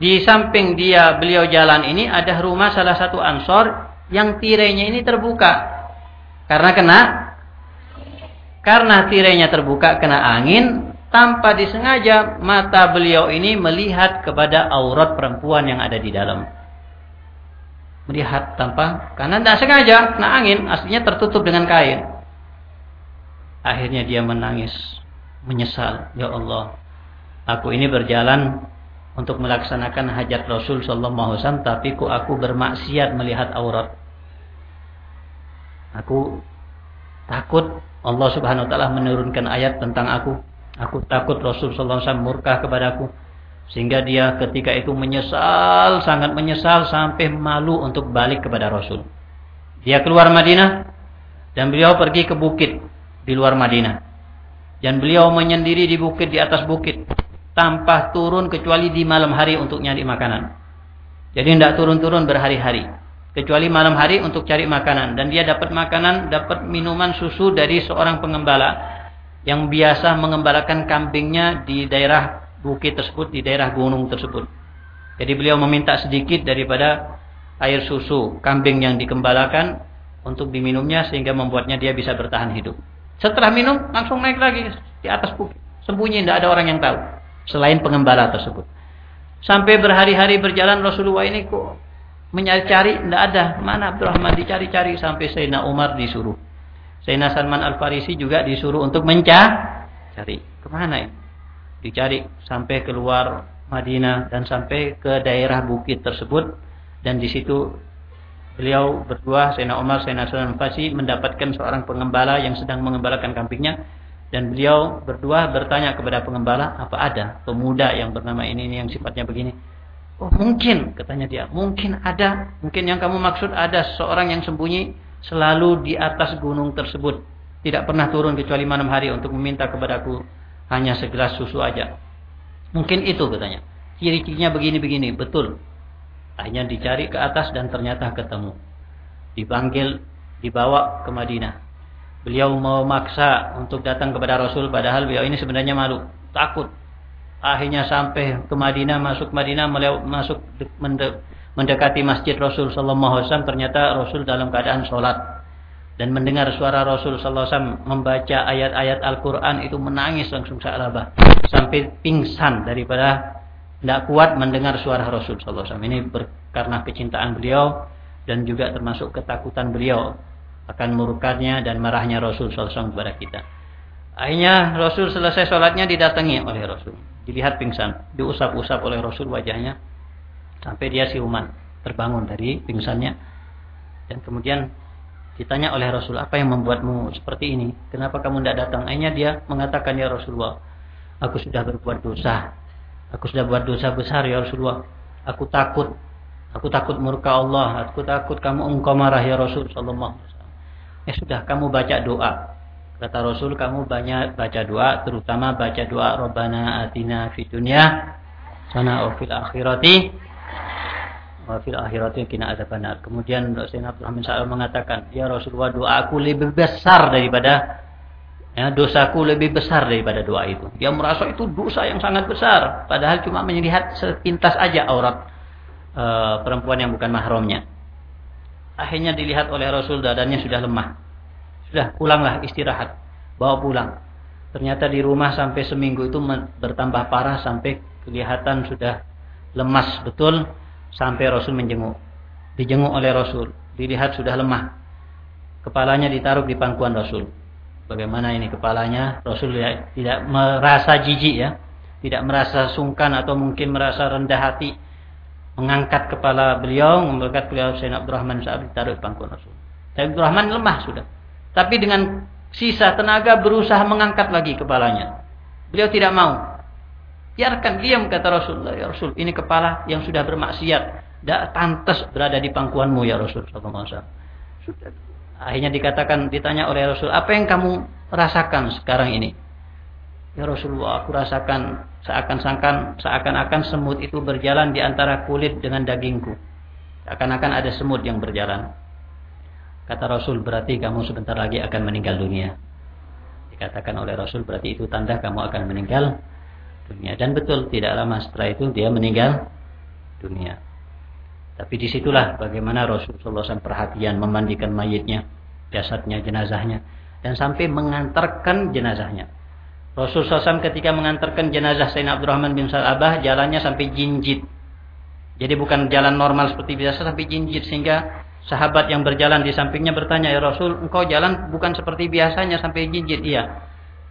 [SPEAKER 1] di samping dia beliau jalan ini ada rumah salah satu Ansor yang tirainya ini terbuka. Karena kena karena tirainya terbuka kena angin, tanpa disengaja mata beliau ini melihat kepada aurat perempuan yang ada di dalam. Melihat tanpa karena tidak sengaja kena angin, aslinya tertutup dengan kain. Akhirnya dia menangis, menyesal, ya Allah, aku ini berjalan untuk melaksanakan hajat Rasul Sallallahu Alaihi Wasallam, tapi ku aku bermaksiat melihat aurat. Aku takut Allah Subhanahu wa taala menurunkan ayat tentang aku. Aku takut Rasul sallallahu alaihi wasallam murka kepadaku sehingga dia ketika itu menyesal, sangat menyesal sampai malu untuk balik kepada Rasul. Dia keluar Madinah dan beliau pergi ke bukit di luar Madinah. Dan beliau menyendiri di bukit di atas bukit tanpa turun kecuali di malam hari untuk nyari makanan. Jadi tidak turun-turun berhari-hari kecuali malam hari untuk cari makanan dan dia dapat makanan, dapat minuman susu dari seorang pengembala yang biasa mengembalakan kambingnya di daerah bukit tersebut, di daerah gunung tersebut. Jadi beliau meminta sedikit daripada air susu kambing yang dikembalakan untuk diminumnya sehingga membuatnya dia bisa bertahan hidup. Setelah minum langsung naik lagi di atas bukit. Sembunyi tidak ada orang yang tahu selain pengembala tersebut. Sampai berhari-hari berjalan Rasulullah ini kok mencari-cari tidak ada. Mana Abdurrahman dicari-cari sampai Sayyidina Umar disuruh. Sayyidina Salman Al-Farisi juga disuruh untuk mencari. Ke mana ini? Dicari sampai keluar Madinah dan sampai ke daerah bukit tersebut. Dan di situ beliau berdua Sayyidina Umar Sayyidina Salman Al-Farisi mendapatkan seorang pengembala yang sedang mengembalakan kambingnya. Dan beliau berdua bertanya kepada pengembala apa ada pemuda yang bernama ini, ini yang sifatnya begini Oh mungkin katanya dia, mungkin ada, mungkin yang kamu maksud ada seorang yang sembunyi selalu di atas gunung tersebut. Tidak pernah turun kecuali malam hari untuk meminta kepadaku hanya segelas susu aja. Mungkin itu katanya. Ciri-cirinya begini-begini, betul. Akhirnya dicari ke atas dan ternyata ketemu. Dipanggil, dibawa ke Madinah. Beliau memaksa untuk datang kepada Rasul padahal beliau ini sebenarnya malu, takut akhirnya sampai ke Madinah masuk Madinah masuk mendekati masjid Rasul sallallahu alaihi wasallam ternyata Rasul dalam keadaan sholat. Dan mendengar suara Rasul sallallahu alaihi wasallam membaca ayat-ayat Al-Qur'an itu menangis langsung sa'labah sampai pingsan daripada tidak kuat mendengar suara Rasul sallallahu alaihi wasallam. Ini karena kecintaan beliau dan juga termasuk ketakutan beliau akan murkanya dan marahnya Rasul sallallahu alaihi wasallam kepada kita. Akhirnya Rasul selesai sholatnya didatangi oleh Rasul dilihat pingsan, diusap-usap oleh Rasul wajahnya sampai dia siuman, terbangun dari pingsannya. Dan kemudian ditanya oleh Rasul, apa yang membuatmu seperti ini? Kenapa kamu tidak datang? Akhirnya dia mengatakan, ya Rasulullah, aku sudah berbuat dosa. Aku sudah buat dosa besar ya Rasulullah. Aku takut. Aku takut murka Allah. Aku takut kamu engkau marah ya Rasul sallallahu alaihi. Ya sudah, kamu baca doa. Kata Rasul kamu banyak baca doa, terutama baca doa Rabbana atina fid dunya sana wa fil akhirati wa fil akhirati kina adzabannar. Kemudian Sayyidina Abdurrahman Sa'al mengatakan, "Ya Rasulullah, doaku lebih besar daripada ya, dosaku lebih besar daripada doa itu." Dia merasa itu dosa yang sangat besar, padahal cuma melihat sepintas aja aurat uh, perempuan yang bukan mahramnya. Akhirnya dilihat oleh Rasul dadanya sudah lemah. Sudah pulanglah istirahat. Bawa pulang. Ternyata di rumah sampai seminggu itu bertambah parah sampai kelihatan sudah lemas betul sampai Rasul menjenguk. Dijenguk oleh Rasul. Dilihat sudah lemah. Kepalanya ditaruh di pangkuan Rasul. Bagaimana ini kepalanya? Rasul tidak merasa jijik ya. Tidak merasa sungkan atau mungkin merasa rendah hati. Mengangkat kepala beliau, mengangkat beliau Sayyidina Abdurrahman saat ditaruh di pangkuan Rasul. Sayyidina Abdurrahman lemah sudah. Tapi dengan sisa tenaga berusaha mengangkat lagi kepalanya. Beliau tidak mau. Biarkan diam kata Rasulullah. Ya Rasul, ini kepala yang sudah bermaksiat. Tidak pantas berada di pangkuanmu ya Rasul. Akhirnya dikatakan, ditanya oleh Rasul, apa yang kamu rasakan sekarang ini? Ya Rasulullah, aku rasakan seakan-akan seakan-akan semut itu berjalan di antara kulit dengan dagingku. Seakan-akan ada semut yang berjalan. Kata Rasul berarti kamu sebentar lagi akan meninggal dunia. Dikatakan oleh Rasul berarti itu tanda kamu akan meninggal dunia. Dan betul tidak lama setelah itu dia meninggal dunia. Tapi di situlah bagaimana Rasulullah SAW perhatian memandikan mayitnya, jasadnya, jenazahnya. Dan sampai mengantarkan jenazahnya. Rasul SAW ketika mengantarkan jenazah Sayyidina Abdurrahman bin Salabah jalannya sampai jinjit. Jadi bukan jalan normal seperti biasa sampai jinjit sehingga Sahabat yang berjalan di sampingnya bertanya, "Ya Rasul, engkau jalan bukan seperti biasanya sampai jinjit?" Iya.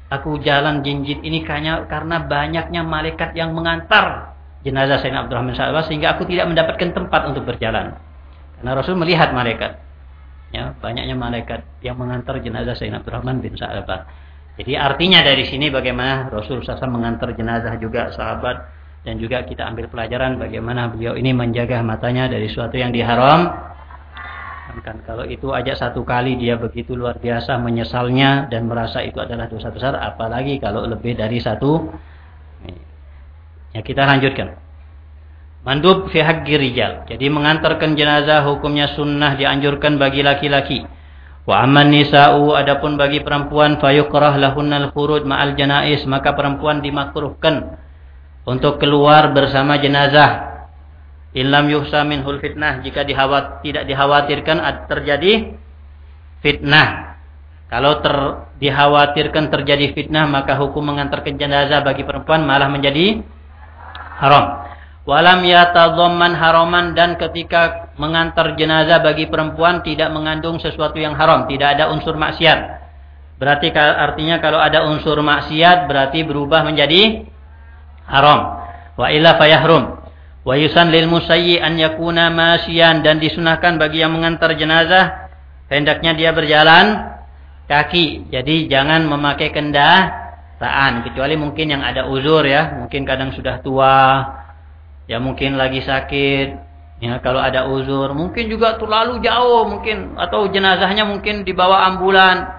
[SPEAKER 1] Aku jalan jinjit ini karena karena banyaknya malaikat yang mengantar jenazah Sayyidina Abdurrahman SAW sehingga aku tidak mendapatkan tempat untuk berjalan. Karena Rasul melihat malaikat. Ya, banyaknya malaikat yang mengantar jenazah Sayyidina Abdurrahman bin Sa'labah. Jadi artinya dari sini bagaimana Rasul SAW mengantar jenazah juga sahabat dan juga kita ambil pelajaran bagaimana beliau ini menjaga matanya dari sesuatu yang diharam kan kalau itu aja satu kali dia begitu luar biasa menyesalnya dan merasa itu adalah dosa besar apalagi kalau lebih dari satu. Ya kita lanjutkan. Mandub fi haqqi rijal. Jadi mengantarkan jenazah hukumnya sunnah dianjurkan bagi laki-laki. Wa amman nisa'u adapun bagi perempuan fayukrah lahunnal khuruj ma'al janais maka perempuan dimakruhkan untuk keluar bersama jenazah Ilam yuhsa minhul fitnah jika dihawat, tidak dikhawatirkan terjadi fitnah. Kalau ter, dikhawatirkan terjadi fitnah maka hukum mengantarkan jenazah bagi perempuan malah menjadi haram. Walam yatadhamman haraman dan ketika mengantar jenazah bagi perempuan tidak mengandung sesuatu yang haram, tidak ada unsur maksiat. Berarti artinya kalau ada unsur maksiat berarti berubah menjadi haram. Wa illa fayahrum. Wa yusan lil musayyi an yakuna masyian dan disunahkan bagi yang mengantar jenazah hendaknya dia berjalan kaki. Jadi jangan memakai kendaraan kecuali mungkin yang ada uzur ya, mungkin kadang sudah tua, ya mungkin lagi sakit, ya kalau ada uzur, mungkin juga terlalu jauh mungkin atau jenazahnya mungkin dibawa ambulan.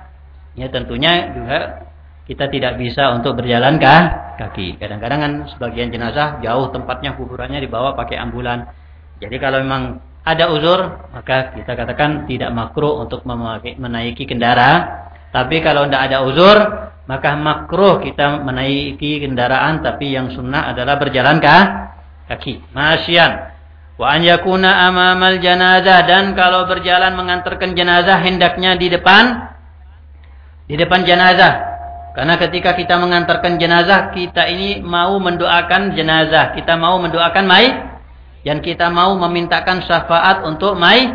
[SPEAKER 1] Ya tentunya juga kita tidak bisa untuk berjalan kaki. Kadang-kadang kan sebagian jenazah jauh tempatnya kuburannya dibawa pakai ambulan. Jadi kalau memang ada uzur, maka kita katakan tidak makruh untuk menaiki kendaraan. Tapi kalau tidak ada uzur, maka makruh kita menaiki kendaraan. Tapi yang sunnah adalah berjalan kah? kaki masyian wa an yakuna amamal janazah dan kalau berjalan mengantarkan jenazah hendaknya di depan di depan jenazah karena ketika kita mengantarkan jenazah kita ini mau mendoakan jenazah. Kita mau mendoakan mayit dan kita mau memintakan syafaat untuk mayit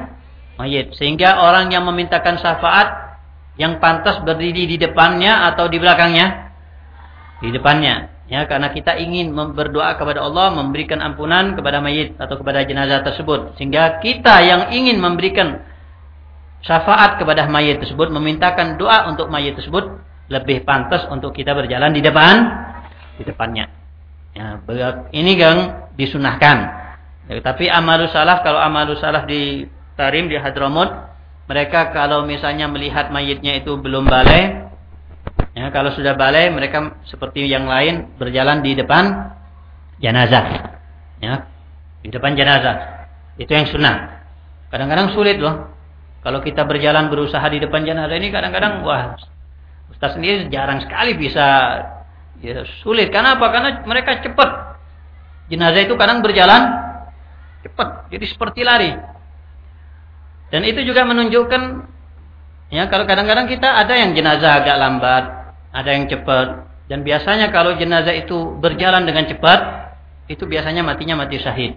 [SPEAKER 1] mayit. Sehingga orang yang memintakan syafaat yang pantas berdiri di depannya atau di belakangnya di depannya. Ya, karena kita ingin berdoa kepada Allah memberikan ampunan kepada mayit atau kepada jenazah tersebut. Sehingga kita yang ingin memberikan syafaat kepada mayit tersebut, memintakan doa untuk mayit tersebut, lebih pantas untuk kita berjalan di depan, di depannya. Ya, ini kan disunahkan. Ya, tapi amalus salaf, kalau amalus salaf di Tarim, di Hadramut, mereka kalau misalnya melihat mayitnya itu belum balai, Ya, kalau sudah balai mereka seperti yang lain berjalan di depan jenazah. Ya, di depan jenazah. Itu yang sunnah. Kadang-kadang sulit loh. Kalau kita berjalan berusaha di depan jenazah ini kadang-kadang wah Ustaz sendiri jarang sekali bisa ya, sulit. Karena apa? Karena mereka cepat. Jenazah itu kadang berjalan cepat. Jadi seperti lari. Dan itu juga menunjukkan ya kalau kadang-kadang kita ada yang jenazah agak lambat, ada yang cepat. Dan biasanya kalau jenazah itu berjalan dengan cepat, itu biasanya matinya mati syahid.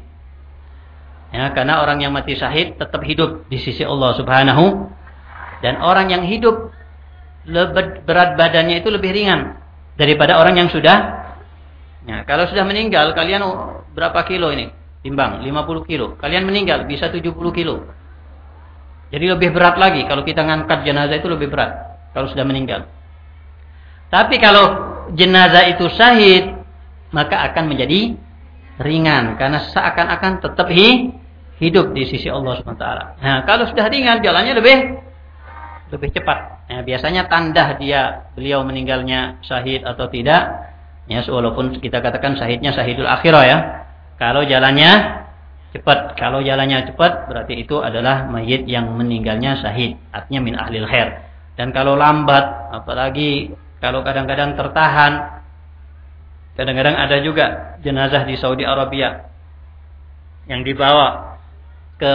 [SPEAKER 1] Ya, karena orang yang mati syahid tetap hidup di sisi Allah Subhanahu dan orang yang hidup berat badannya itu lebih ringan daripada orang yang sudah ya, kalau sudah meninggal kalian berapa kilo ini? Timbang 50 kilo. Kalian meninggal bisa 70 kilo. Jadi lebih berat lagi kalau kita ngangkat jenazah itu lebih berat kalau sudah meninggal. Tapi kalau jenazah itu syahid, maka akan menjadi ringan karena seakan-akan tetap hidup di sisi Allah SWT. Nah, kalau sudah ringan jalannya lebih lebih cepat. Nah, biasanya tanda dia beliau meninggalnya syahid atau tidak. Ya, walaupun kita katakan syahidnya syahidul akhirah ya. Kalau jalannya cepat, kalau jalannya cepat berarti itu adalah mayit yang meninggalnya syahid, artinya min ahlil khair. Dan kalau lambat, apalagi kalau kadang-kadang tertahan, kadang-kadang ada juga jenazah di Saudi Arabia yang dibawa ke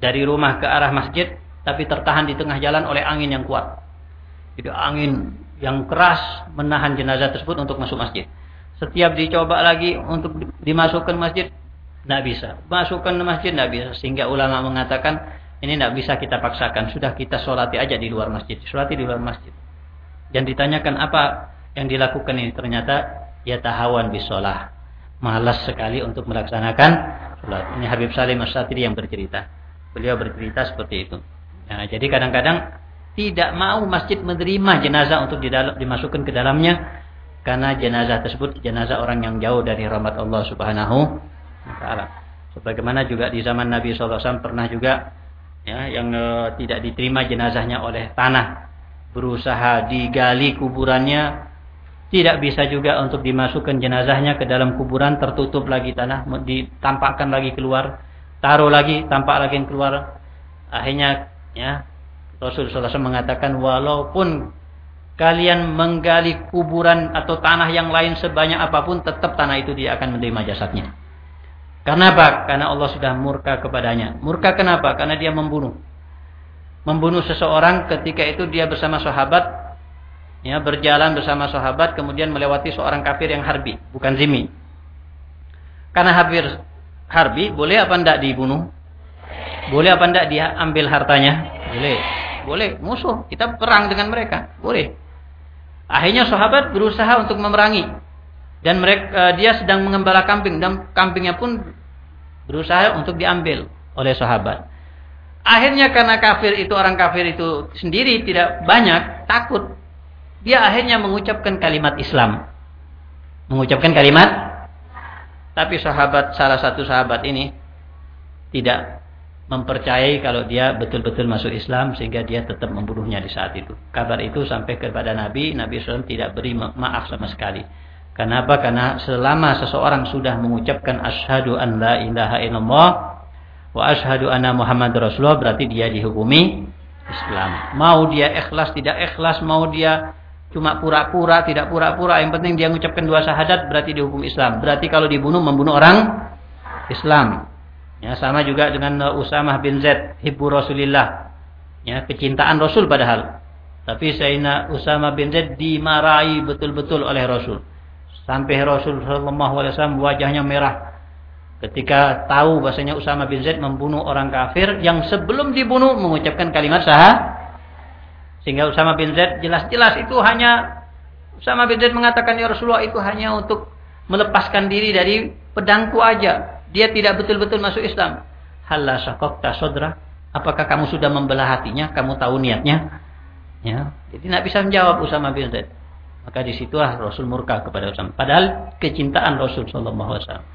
[SPEAKER 1] dari rumah ke arah masjid, tapi tertahan di tengah jalan oleh angin yang kuat. Jadi angin yang keras menahan jenazah tersebut untuk masuk masjid. Setiap dicoba lagi untuk dimasukkan masjid, tidak bisa. Masukkan masjid tidak bisa. Sehingga ulama mengatakan ini tidak bisa kita paksakan. Sudah kita sholati aja di luar masjid. Sholati di luar masjid. Dan ditanyakan apa yang dilakukan ini ternyata ya tahawan bisolah. Malas sekali untuk melaksanakan sholat. Ini Habib Salim Asyatiri yang bercerita. Beliau bercerita seperti itu. Nah, jadi kadang-kadang tidak mau masjid menerima jenazah untuk dimasukkan ke dalamnya karena jenazah tersebut jenazah orang yang jauh dari rahmat Allah Subhanahu wa taala. Sebagaimana juga di zaman Nabi SAW pernah juga ya yang e, tidak diterima jenazahnya oleh tanah berusaha digali kuburannya tidak bisa juga untuk dimasukkan jenazahnya ke dalam kuburan tertutup lagi tanah ditampakkan lagi keluar taruh lagi tampak lagi keluar akhirnya ya Rasulullah SAW mengatakan walaupun kalian menggali kuburan atau tanah yang lain sebanyak apa pun tetap tanah itu dia akan menerima jasadnya karena apa? karena Allah sudah murka kepadanya murka kenapa? karena dia membunuh membunuh seseorang ketika itu dia bersama sahabat ya berjalan bersama sahabat kemudian melewati seorang kafir yang harbi bukan zimi karena habis harbi, boleh apa tidak dibunuh? Boleh apa tidak dia ambil hartanya? Boleh. Boleh. Musuh. Kita perang dengan mereka. Boleh. Akhirnya sahabat berusaha untuk memerangi. Dan mereka uh, dia sedang mengembala kambing dan kambingnya pun berusaha untuk diambil oleh sahabat. Akhirnya karena kafir itu orang kafir itu sendiri tidak banyak takut, dia akhirnya mengucapkan kalimat Islam. Mengucapkan kalimat tapi sahabat salah satu sahabat ini tidak mempercayai kalau dia betul-betul masuk Islam sehingga dia tetap membunuhnya di saat itu. Kabar itu sampai kepada Nabi, Nabi SAW tidak beri maaf sama sekali. Kenapa? Karena selama seseorang sudah mengucapkan asyhadu an la ilaha illallah wa asyhadu anna Muhammad Rasulullah berarti dia dihukumi Islam. Mau dia ikhlas tidak ikhlas, mau dia cuma pura-pura tidak pura-pura, yang penting dia mengucapkan dua syahadat berarti dihukum Islam. Berarti kalau dibunuh membunuh orang Islam. Ya, sama juga dengan Usamah bin Zaid, hibbu Rasulillah. Ya, kecintaan Rasul padahal. Tapi Sayyidina Usamah bin Zaid dimarahi betul-betul oleh Rasul. Sampai Rasul sallallahu alaihi wasallam wajahnya merah ketika tahu bahasanya Usama bin Zaid membunuh orang kafir yang sebelum dibunuh mengucapkan kalimat sah sehingga Usama bin Zaid jelas-jelas itu hanya Usama bin Zaid mengatakan ya Rasulullah itu hanya untuk melepaskan diri dari pedangku aja dia tidak betul-betul masuk Islam halla syaqaqta sodra apakah kamu sudah membelah hatinya kamu tahu niatnya ya jadi tidak bisa menjawab Usama bin Zaid maka di situlah Rasul murka kepada Usama. Padahal kecintaan Rasul Sallallahu Alaihi Wasallam.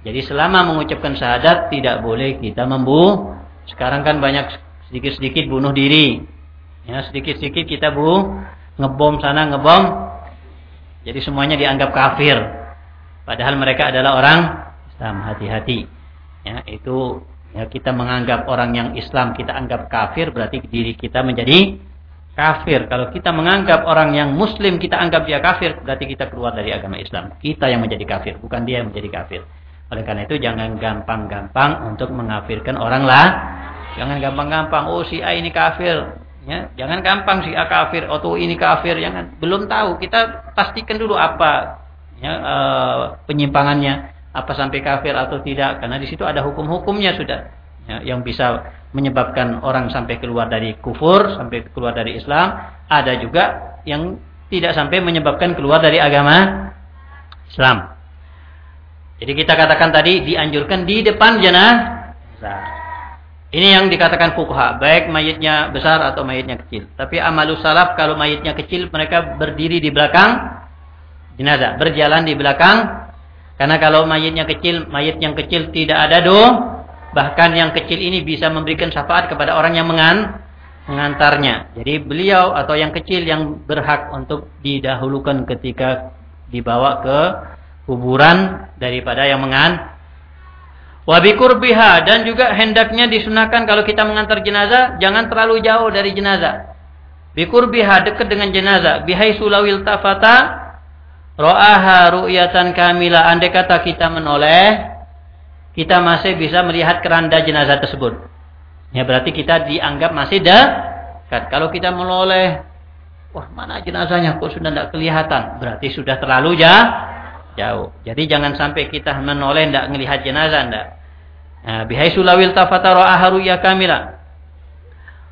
[SPEAKER 1] Jadi selama mengucapkan syahadat tidak boleh kita membunuh. Sekarang kan banyak sedikit-sedikit bunuh diri. Ya, sedikit-sedikit kita bu ngebom sana ngebom. Jadi semuanya dianggap kafir. Padahal mereka adalah orang Islam. Hati-hati. Ya, itu ya kita menganggap orang yang Islam kita anggap kafir berarti diri kita menjadi kafir. Kalau kita menganggap orang yang muslim kita anggap dia kafir, berarti kita keluar dari agama Islam. Kita yang menjadi kafir, bukan dia yang menjadi kafir. Oleh karena itu jangan gampang-gampang untuk mengafirkan orang lah. Jangan gampang-gampang, oh si A ini kafir. Ya, jangan gampang si A kafir, atau oh, ini kafir, jangan. Belum tahu, kita pastikan dulu apa ya, e, penyimpangannya, apa sampai kafir atau tidak. Karena di situ ada hukum-hukumnya sudah. Ya, yang bisa menyebabkan orang sampai keluar dari kufur, sampai keluar dari Islam. Ada juga yang tidak sampai menyebabkan keluar dari agama Islam. Jadi kita katakan tadi dianjurkan di depan jenazah. Ini yang dikatakan fuqaha, baik mayitnya besar atau mayitnya kecil. Tapi amalus salaf kalau mayitnya kecil mereka berdiri di belakang jenazah, berjalan di belakang. Karena kalau mayitnya kecil, mayit yang kecil tidak ada do Bahkan yang kecil ini bisa memberikan syafaat kepada orang yang mengan, mengantarnya. Jadi beliau atau yang kecil yang berhak untuk didahulukan ketika dibawa ke kuburan daripada yang mengan. Wabikur biha dan juga hendaknya disunahkan kalau kita mengantar jenazah jangan terlalu jauh dari jenazah. Bikur biha dekat dengan jenazah. Bihai sulawil tafata ro'aha ru'yatan kamila. Andai kata kita menoleh kita masih bisa melihat keranda jenazah tersebut. Ya berarti kita dianggap masih dekat. Kalau kita meloleh, wah mana jenazahnya kok sudah tidak kelihatan, berarti sudah terlalu jauh. jauh. Jadi jangan sampai kita menoleh tidak melihat jenazah tidak. Nah, bihaisu lawil tafatara aharu ya kamila.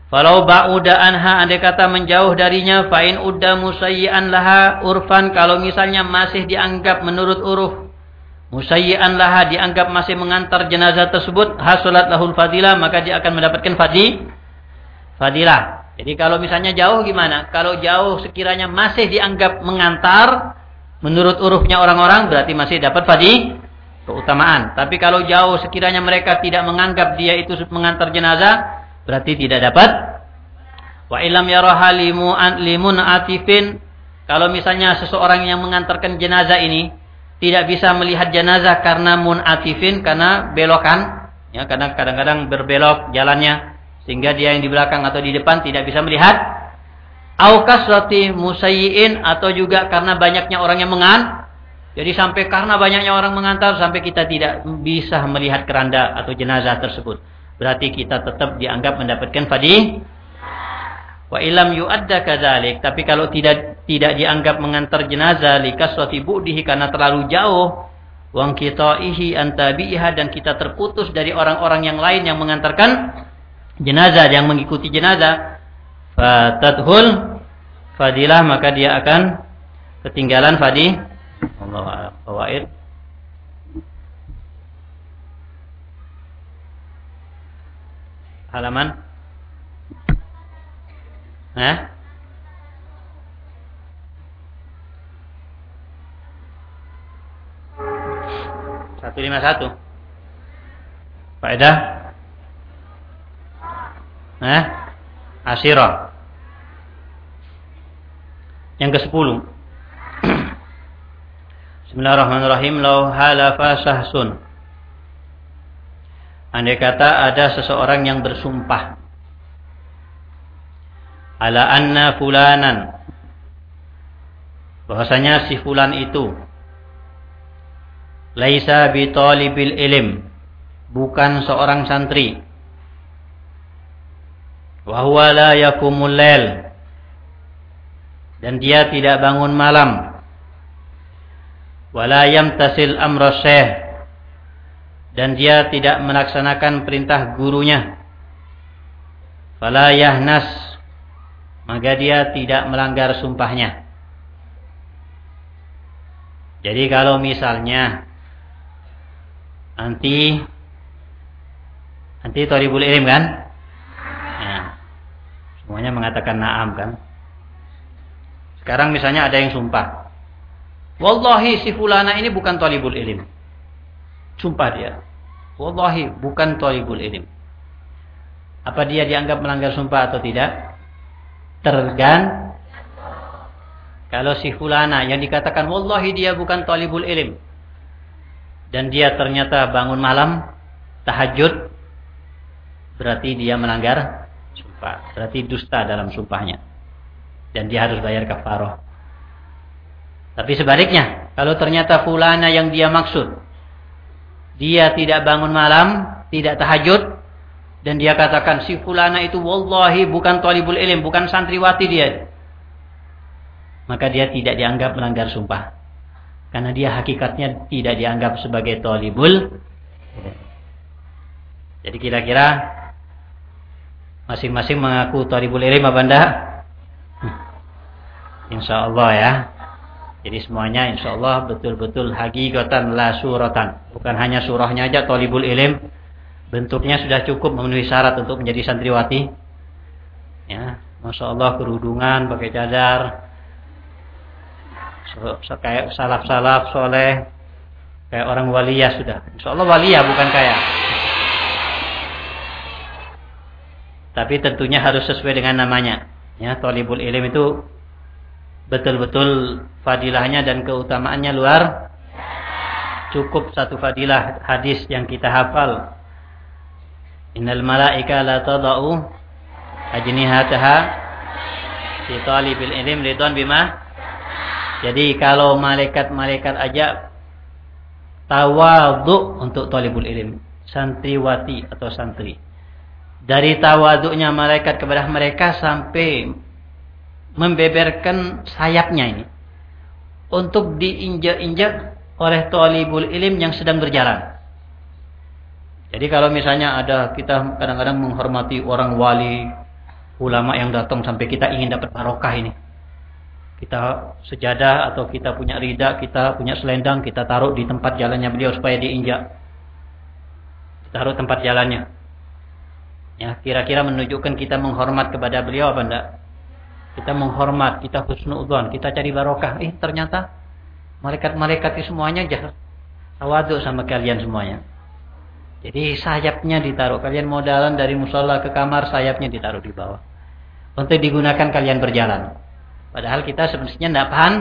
[SPEAKER 1] Falau ba'uda anha andai kata menjauh darinya fa'in udda musayyi'an laha urfan kalau misalnya masih dianggap menurut uruf musayyi'an laha dianggap masih mengantar jenazah tersebut hasulat lahul fadilah maka dia akan mendapatkan fadi fadilah. Jadi kalau misalnya jauh gimana? Kalau jauh sekiranya masih dianggap mengantar menurut urufnya orang-orang berarti masih dapat fadi keutamaan. Tapi kalau jauh sekiranya mereka tidak menganggap dia itu mengantar jenazah berarti tidak dapat. Wa ilam yaraha limun atifin. Kalau misalnya seseorang yang mengantarkan jenazah ini tidak bisa melihat jenazah karena munatifin karena belokan. Ya karena kadang-kadang berbelok jalannya sehingga dia yang di belakang atau di depan tidak bisa melihat. Au kasrati musayyiin atau juga karena banyaknya orang yang mengan. Jadi sampai karena banyaknya orang mengantar sampai kita tidak bisa melihat keranda atau jenazah tersebut berarti kita tetap dianggap mendapatkan fadih. Wa ilam yu'adda kadzalik, tapi kalau tidak tidak dianggap mengantar jenazah likaswati bu'dihi karena terlalu jauh wang kita ihi antabiha dan kita terputus dari orang-orang yang lain yang mengantarkan jenazah yang mengikuti jenazah fatadhul fadilah maka dia akan ketinggalan fadi Allah fawaid halaman Hah? Satu lima satu. Faedah? Hah? Asyirah. Yang ke sepuluh. [CLEARS THROAT] Bismillahirrahmanirrahim. Lau halafa sahsun. Andai kata ada seseorang yang bersumpah ala anna fulanan bahwasanya si fulan itu laisa bi ilm bukan seorang santri. Wa la yakumul lail dan dia tidak bangun malam. Wala yamtasil amra syekh dan dia tidak melaksanakan perintah gurunya. Fala yahnas. Maka dia tidak melanggar sumpahnya. Jadi kalau misalnya anti anti toribul ilim kan? Nah, semuanya mengatakan naam kan? Sekarang misalnya ada yang sumpah. Wallahi si fulana ini bukan toribul ilim. Sumpah dia Wallahi bukan tolibul ilm. Apa dia dianggap melanggar sumpah atau tidak? Tergan. Kalau si fulana yang dikatakan wallahi dia bukan talibul ilm dan dia ternyata bangun malam tahajud berarti dia melanggar sumpah. Berarti dusta dalam sumpahnya. Dan dia harus bayar kafaroh. Tapi sebaliknya, kalau ternyata fulana yang dia maksud dia tidak bangun malam, tidak tahajud, dan dia katakan si fulana itu wallahi bukan talibul ilm, bukan santriwati dia. Maka dia tidak dianggap melanggar sumpah. Karena dia hakikatnya tidak dianggap sebagai talibul Jadi kira-kira masing-masing mengaku talibul ilm apa enggak? Insya Allah ya. Jadi semuanya insya Allah betul-betul hakikatan la suratan. Bukan hanya surahnya aja tolibul ilim. Bentuknya sudah cukup memenuhi syarat untuk menjadi santriwati. Ya, Masya Allah kerudungan, pakai cadar. Kayak salaf-salaf soleh. Kayak orang walia sudah. Insya Allah walia bukan kaya. Tapi tentunya harus sesuai dengan namanya. Ya, tolibul ilim itu betul-betul fadilahnya dan keutamaannya luar cukup satu fadilah hadis yang kita hafal. Innal malaika la tadau ajnihataha fi talibil ilm ridwan bima. Jadi kalau malaikat-malaikat aja tawadhu untuk talibul ilm santriwati atau santri. Dari tawaduknya malaikat kepada mereka sampai membeberkan sayapnya ini untuk diinjak-injak oleh talibul ilim yang sedang berjalan. Jadi kalau misalnya ada kita kadang-kadang menghormati orang wali, ulama yang datang sampai kita ingin dapat barokah ini. Kita sejadah atau kita punya rida, kita punya selendang, kita taruh di tempat jalannya beliau supaya diinjak. Kita taruh tempat jalannya. Ya, kira-kira menunjukkan kita menghormat kepada beliau apa enggak? Kita menghormat, kita husnudzon, kita cari barokah. Eh ternyata malaikat-malaikat itu semuanya jahat. Tawadu sama kalian semuanya. Jadi sayapnya ditaruh. Kalian modalan dari musola ke kamar, sayapnya ditaruh di bawah. Untuk digunakan kalian berjalan. Padahal kita sebenarnya tidak paham.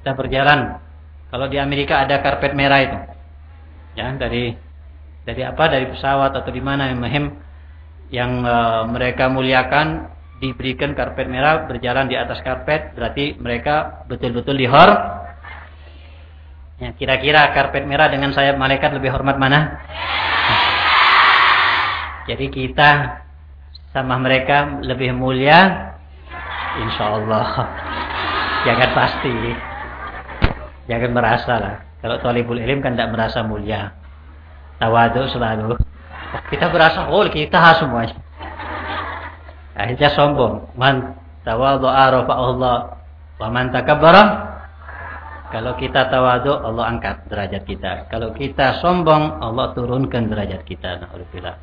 [SPEAKER 1] Kita berjalan. Kalau di Amerika ada karpet merah itu. Ya, dari dari apa? Dari pesawat atau di mana yang yang uh, mereka muliakan diberikan karpet merah berjalan di atas karpet berarti mereka betul-betul dihor. Ya kira-kira karpet merah dengan sayap malaikat lebih hormat mana? Jadi kita sama mereka lebih mulia? Insya Allah jangan pasti. Jangan merasa lah. Kalau talibul ilm kan tidak merasa mulia. Tawadu selalu. Kita berasa, oh kita Akhirnya sombong. Man tawadu arafa Allah. Wa man takabbara. Kalau kita tawadu, Allah angkat derajat kita. Kalau kita sombong, Allah turunkan derajat kita. Alhamdulillah.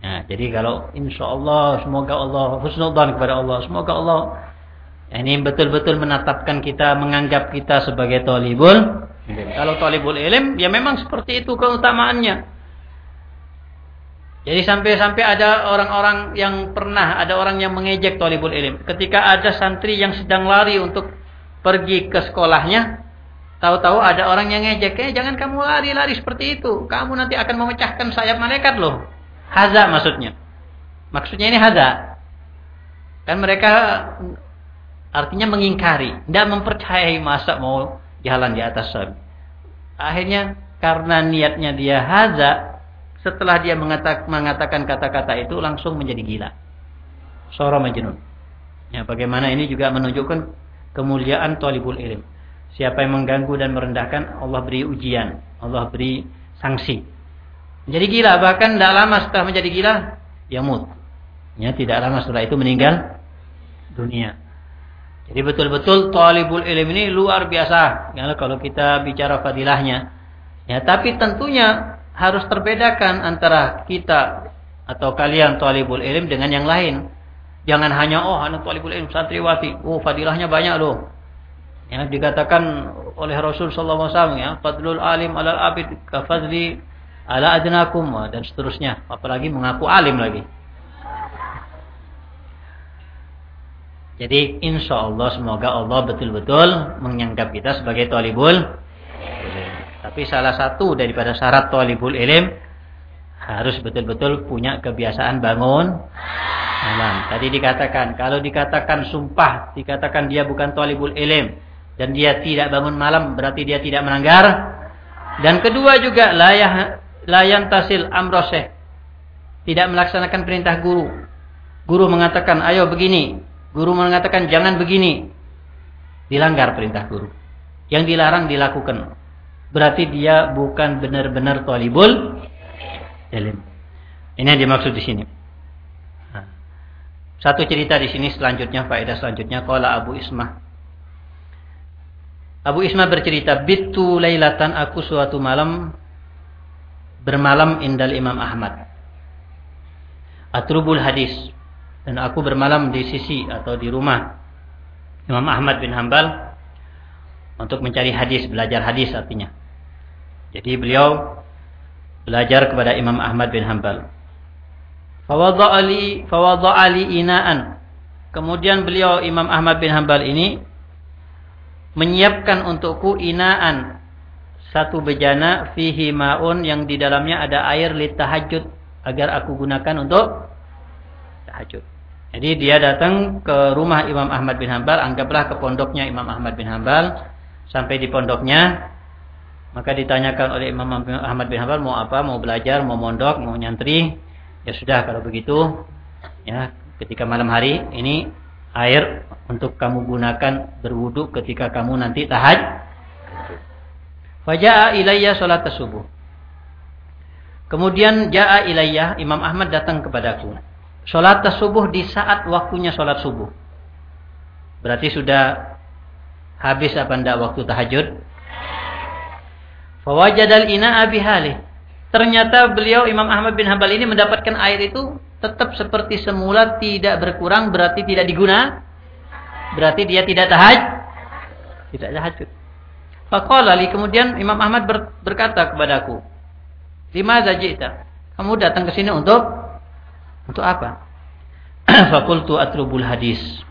[SPEAKER 1] Nah, jadi kalau insya Allah, semoga Allah husnudzan kepada Allah. Semoga Allah ini betul-betul menetapkan kita, menganggap kita sebagai tolibul. Kalau tolibul ilm, ya memang seperti itu keutamaannya. Jadi sampai-sampai ada orang-orang yang pernah, ada orang yang mengejek tolibul ilm. Ketika ada santri yang sedang lari untuk pergi ke sekolahnya, tahu-tahu ada orang yang ngejek, eh jangan kamu lari-lari seperti itu. Kamu nanti akan memecahkan sayap malaikat loh. Haza maksudnya. Maksudnya ini haza. Kan mereka artinya mengingkari, tidak mempercayai masa mau jalan di atas sabi. Akhirnya karena niatnya dia haza, setelah dia mengatakan kata-kata itu langsung menjadi gila. Sora majnun. Ya, bagaimana ini juga menunjukkan kemuliaan talibul ilm. Siapa yang mengganggu dan merendahkan, Allah beri ujian, Allah beri sanksi. Menjadi gila, bahkan tidak lama setelah menjadi gila, ya mut. Ya, tidak lama setelah itu meninggal dunia. Jadi betul-betul talibul ilm ini luar biasa. Ya, kalau kita bicara fadilahnya. Ya, tapi tentunya harus terbedakan antara kita atau kalian talibul ilm dengan yang lain. Jangan hanya oh anak talibul ilm santriwati, oh fadilahnya banyak loh. Ya dikatakan oleh Rasul sallallahu alaihi ya, fadlul alim alal abid kafadli ala adnakum dan seterusnya. Apalagi mengaku alim lagi. Jadi insya Allah semoga Allah betul-betul menganggap kita sebagai talibul tapi salah satu daripada syarat talibul ilim harus betul-betul punya kebiasaan bangun malam. Tadi dikatakan, kalau dikatakan sumpah, dikatakan dia bukan talibul ilim dan dia tidak bangun malam, berarti dia tidak melanggar. Dan kedua juga layah layan tasil amroseh. Tidak melaksanakan perintah guru. Guru mengatakan, ayo begini. Guru mengatakan, jangan begini. Dilanggar perintah guru. Yang dilarang dilakukan berarti dia bukan benar-benar talibul ilm. Ini yang dimaksud di sini. Satu cerita di sini selanjutnya faedah selanjutnya qala Abu Ismah. Abu Ismah bercerita, "Bittu lailatan aku suatu malam bermalam indal Imam Ahmad." Atrubul hadis dan aku bermalam di sisi atau di rumah Imam Ahmad bin Hambal untuk mencari hadis, belajar hadis artinya. Jadi beliau belajar kepada Imam Ahmad bin Hanbal. Fawadha'ali inaan. Kemudian beliau Imam Ahmad bin Hanbal ini menyiapkan untukku inaan satu bejana fihi maun yang di dalamnya ada air li tahajud agar aku gunakan untuk tahajud. Jadi dia datang ke rumah Imam Ahmad bin Hanbal, anggaplah ke pondoknya Imam Ahmad bin Hanbal. Sampai di pondoknya, maka ditanyakan oleh Imam Ahmad bin Hanbal mau apa, mau belajar, mau mondok, mau nyantri. Ya sudah kalau begitu, ya ketika malam hari ini air untuk kamu gunakan berwudu ketika kamu nanti tahaj. Faja'a ilayya salat subuh. Kemudian ja'a ilayya Imam Ahmad datang kepadaku. Salat subuh di saat waktunya salat subuh. Berarti sudah Habis apa ndak waktu tahajud? Fawajadal ina bihali. Ternyata beliau Imam Ahmad bin Hambal ini mendapatkan air itu tetap seperti semula tidak berkurang berarti tidak diguna. Berarti dia tidak tahaj tidak tahajud. Faqala li kemudian Imam Ahmad ber, berkata kepadaku, "Lima zajita? Kamu datang ke sini untuk untuk apa?" [CLEARS THROAT] Fakultu atrubul hadis.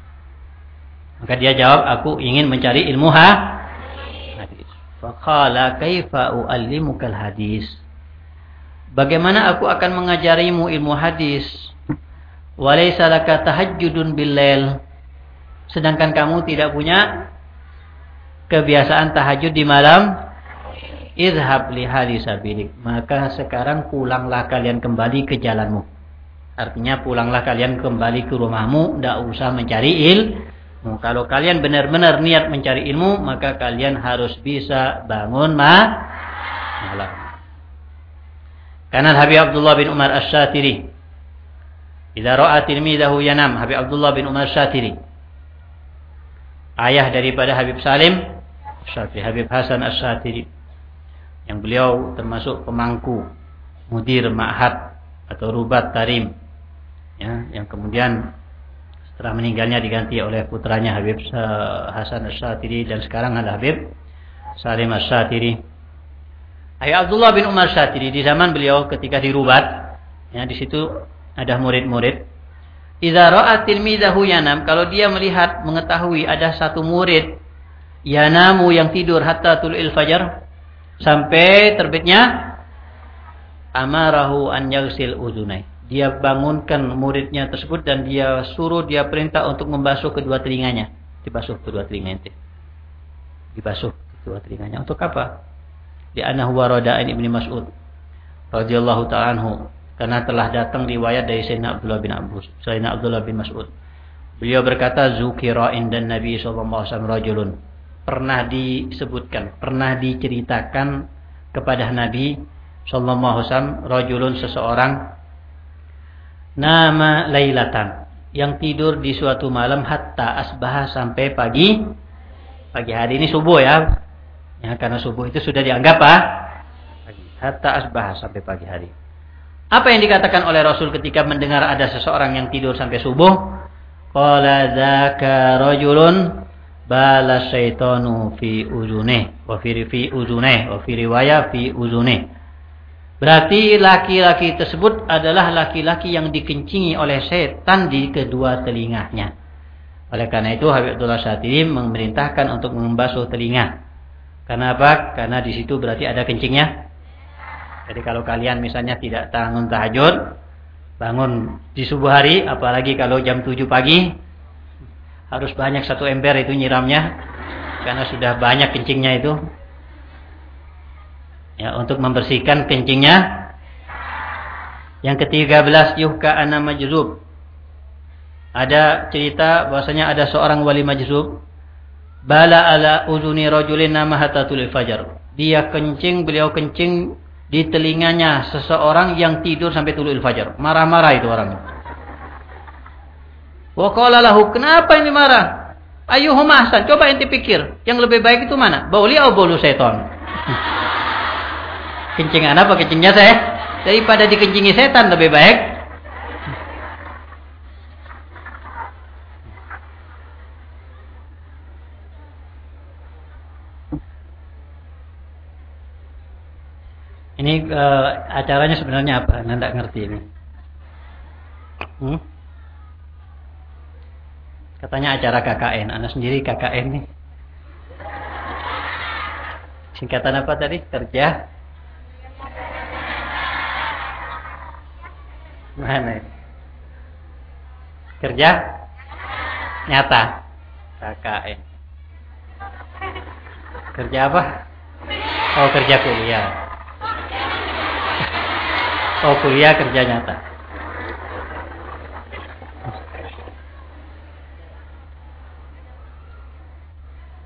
[SPEAKER 1] Maka dia jawab, aku ingin mencari ilmu ha? hadis. Faqala kaifa uallimukal hadis? Bagaimana aku akan mengajarimu ilmu hadis? Walaysa tahajjudun. Sedangkan kamu tidak punya kebiasaan tahajud di malam. Idhab li hadisabilik. Maka sekarang pulanglah kalian kembali ke jalanmu. Artinya pulanglah kalian kembali ke rumahmu, tidak usah mencari il, Nah, kalau kalian benar-benar niat mencari ilmu, maka kalian harus bisa bangun ma malam. Karena Habib Abdullah bin Umar Asy-Syatiri Idza ra'a tilmidahu yanam, Habib Abdullah bin Umar Syatiri. Ayah daripada Habib Salim Syatiri, Habib Hasan Asy-Syatiri. Yang beliau termasuk pemangku mudir ma'had atau rubat tarim. Ya, yang kemudian setelah meninggalnya diganti oleh putranya Habib Hasan Asy-Syatiri dan sekarang ada Habib Salim Asy-Syatiri. Ayah Abdullah bin Umar Syatiri di zaman beliau ketika di Rubat, ya di situ ada murid-murid. Idza ra'a tilmidahu yanam, kalau dia melihat mengetahui ada satu murid yanamu yang tidur hatta tulil fajar sampai terbitnya amarahu an yaghsil udunai. Dia bangunkan muridnya tersebut dan dia suruh dia perintah untuk membasuh kedua telinganya. Dibasuh kedua telinganya. Dibasuh kedua telinganya. Untuk apa? Di anahu warada'in ibni Mas'ud radhiyallahu ta'ala anhu karena telah datang riwayat dari Sayyidina Abdullah bin Abbas, Sayyidina Abdullah bin Mas'ud. Beliau berkata, Zukira dan Nabi SAW rajulun. Pernah disebutkan, pernah diceritakan kepada Nabi SAW, rajulun seseorang, nama Lailatan. Yang tidur di suatu malam hatta asbah sampai pagi. Pagi hari ini subuh ya. Ya, karena subuh itu sudah dianggap apa? Hatta asbah sampai pagi hari. Apa yang dikatakan oleh Rasul ketika mendengar ada seseorang yang tidur sampai subuh? Qala dzaka rajulun bala syaitanu fi uzune wa fi fi uzune wa fi riwayah fi uzune. Berarti laki-laki tersebut adalah laki-laki yang dikencingi oleh setan di kedua telinganya. Oleh karena itu Habib Abdullah Syatiri memerintahkan untuk membasuh telinga. Karena apa? Karena di situ berarti ada kencingnya jadi kalau kalian misalnya tidak bangun tahajud, bangun di subuh hari, apalagi kalau jam 7 pagi, harus banyak satu ember itu nyiramnya, karena sudah banyak kencingnya itu. Ya, untuk membersihkan kencingnya. Yang ketiga belas yuhka ana majzub. Ada cerita bahwasanya ada seorang wali majzub bala ala uzuni rajulin nama hatatul fajar. Dia kencing, beliau kencing di telinganya seseorang yang tidur sampai tulu'il fajar. Marah-marah itu orang. Wa qala lahu, "Kenapa ini marah?" Ayuhum ahsan. Coba ente pikir, yang lebih baik itu mana? Bauli atau bolu setan? [LAUGHS] Kencingan apa kencingnya saya? Daripada dikencingi setan lebih baik Ini uh, acaranya sebenarnya apa? Anda tidak ngerti ini. Hmm? Katanya acara KKN. Anda sendiri KKN nih. Singkatan apa tadi? Kerja? Mana? Kerja? Nyata? KKN. Kerja apa? Oh kerja kuliah. Oh kuliah kerja nyata.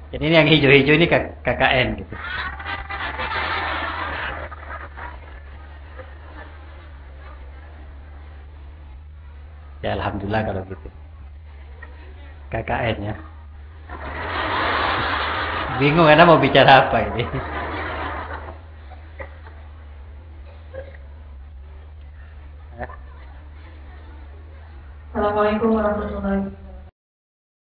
[SPEAKER 1] Jadi ini yang hijau-hijau ini KKN gitu. Ya alhamdulillah kalau gitu. KKN ya. Bingung karena mau bicara apa ini. Assalamualaikum warahmatullahi wabarakatuh.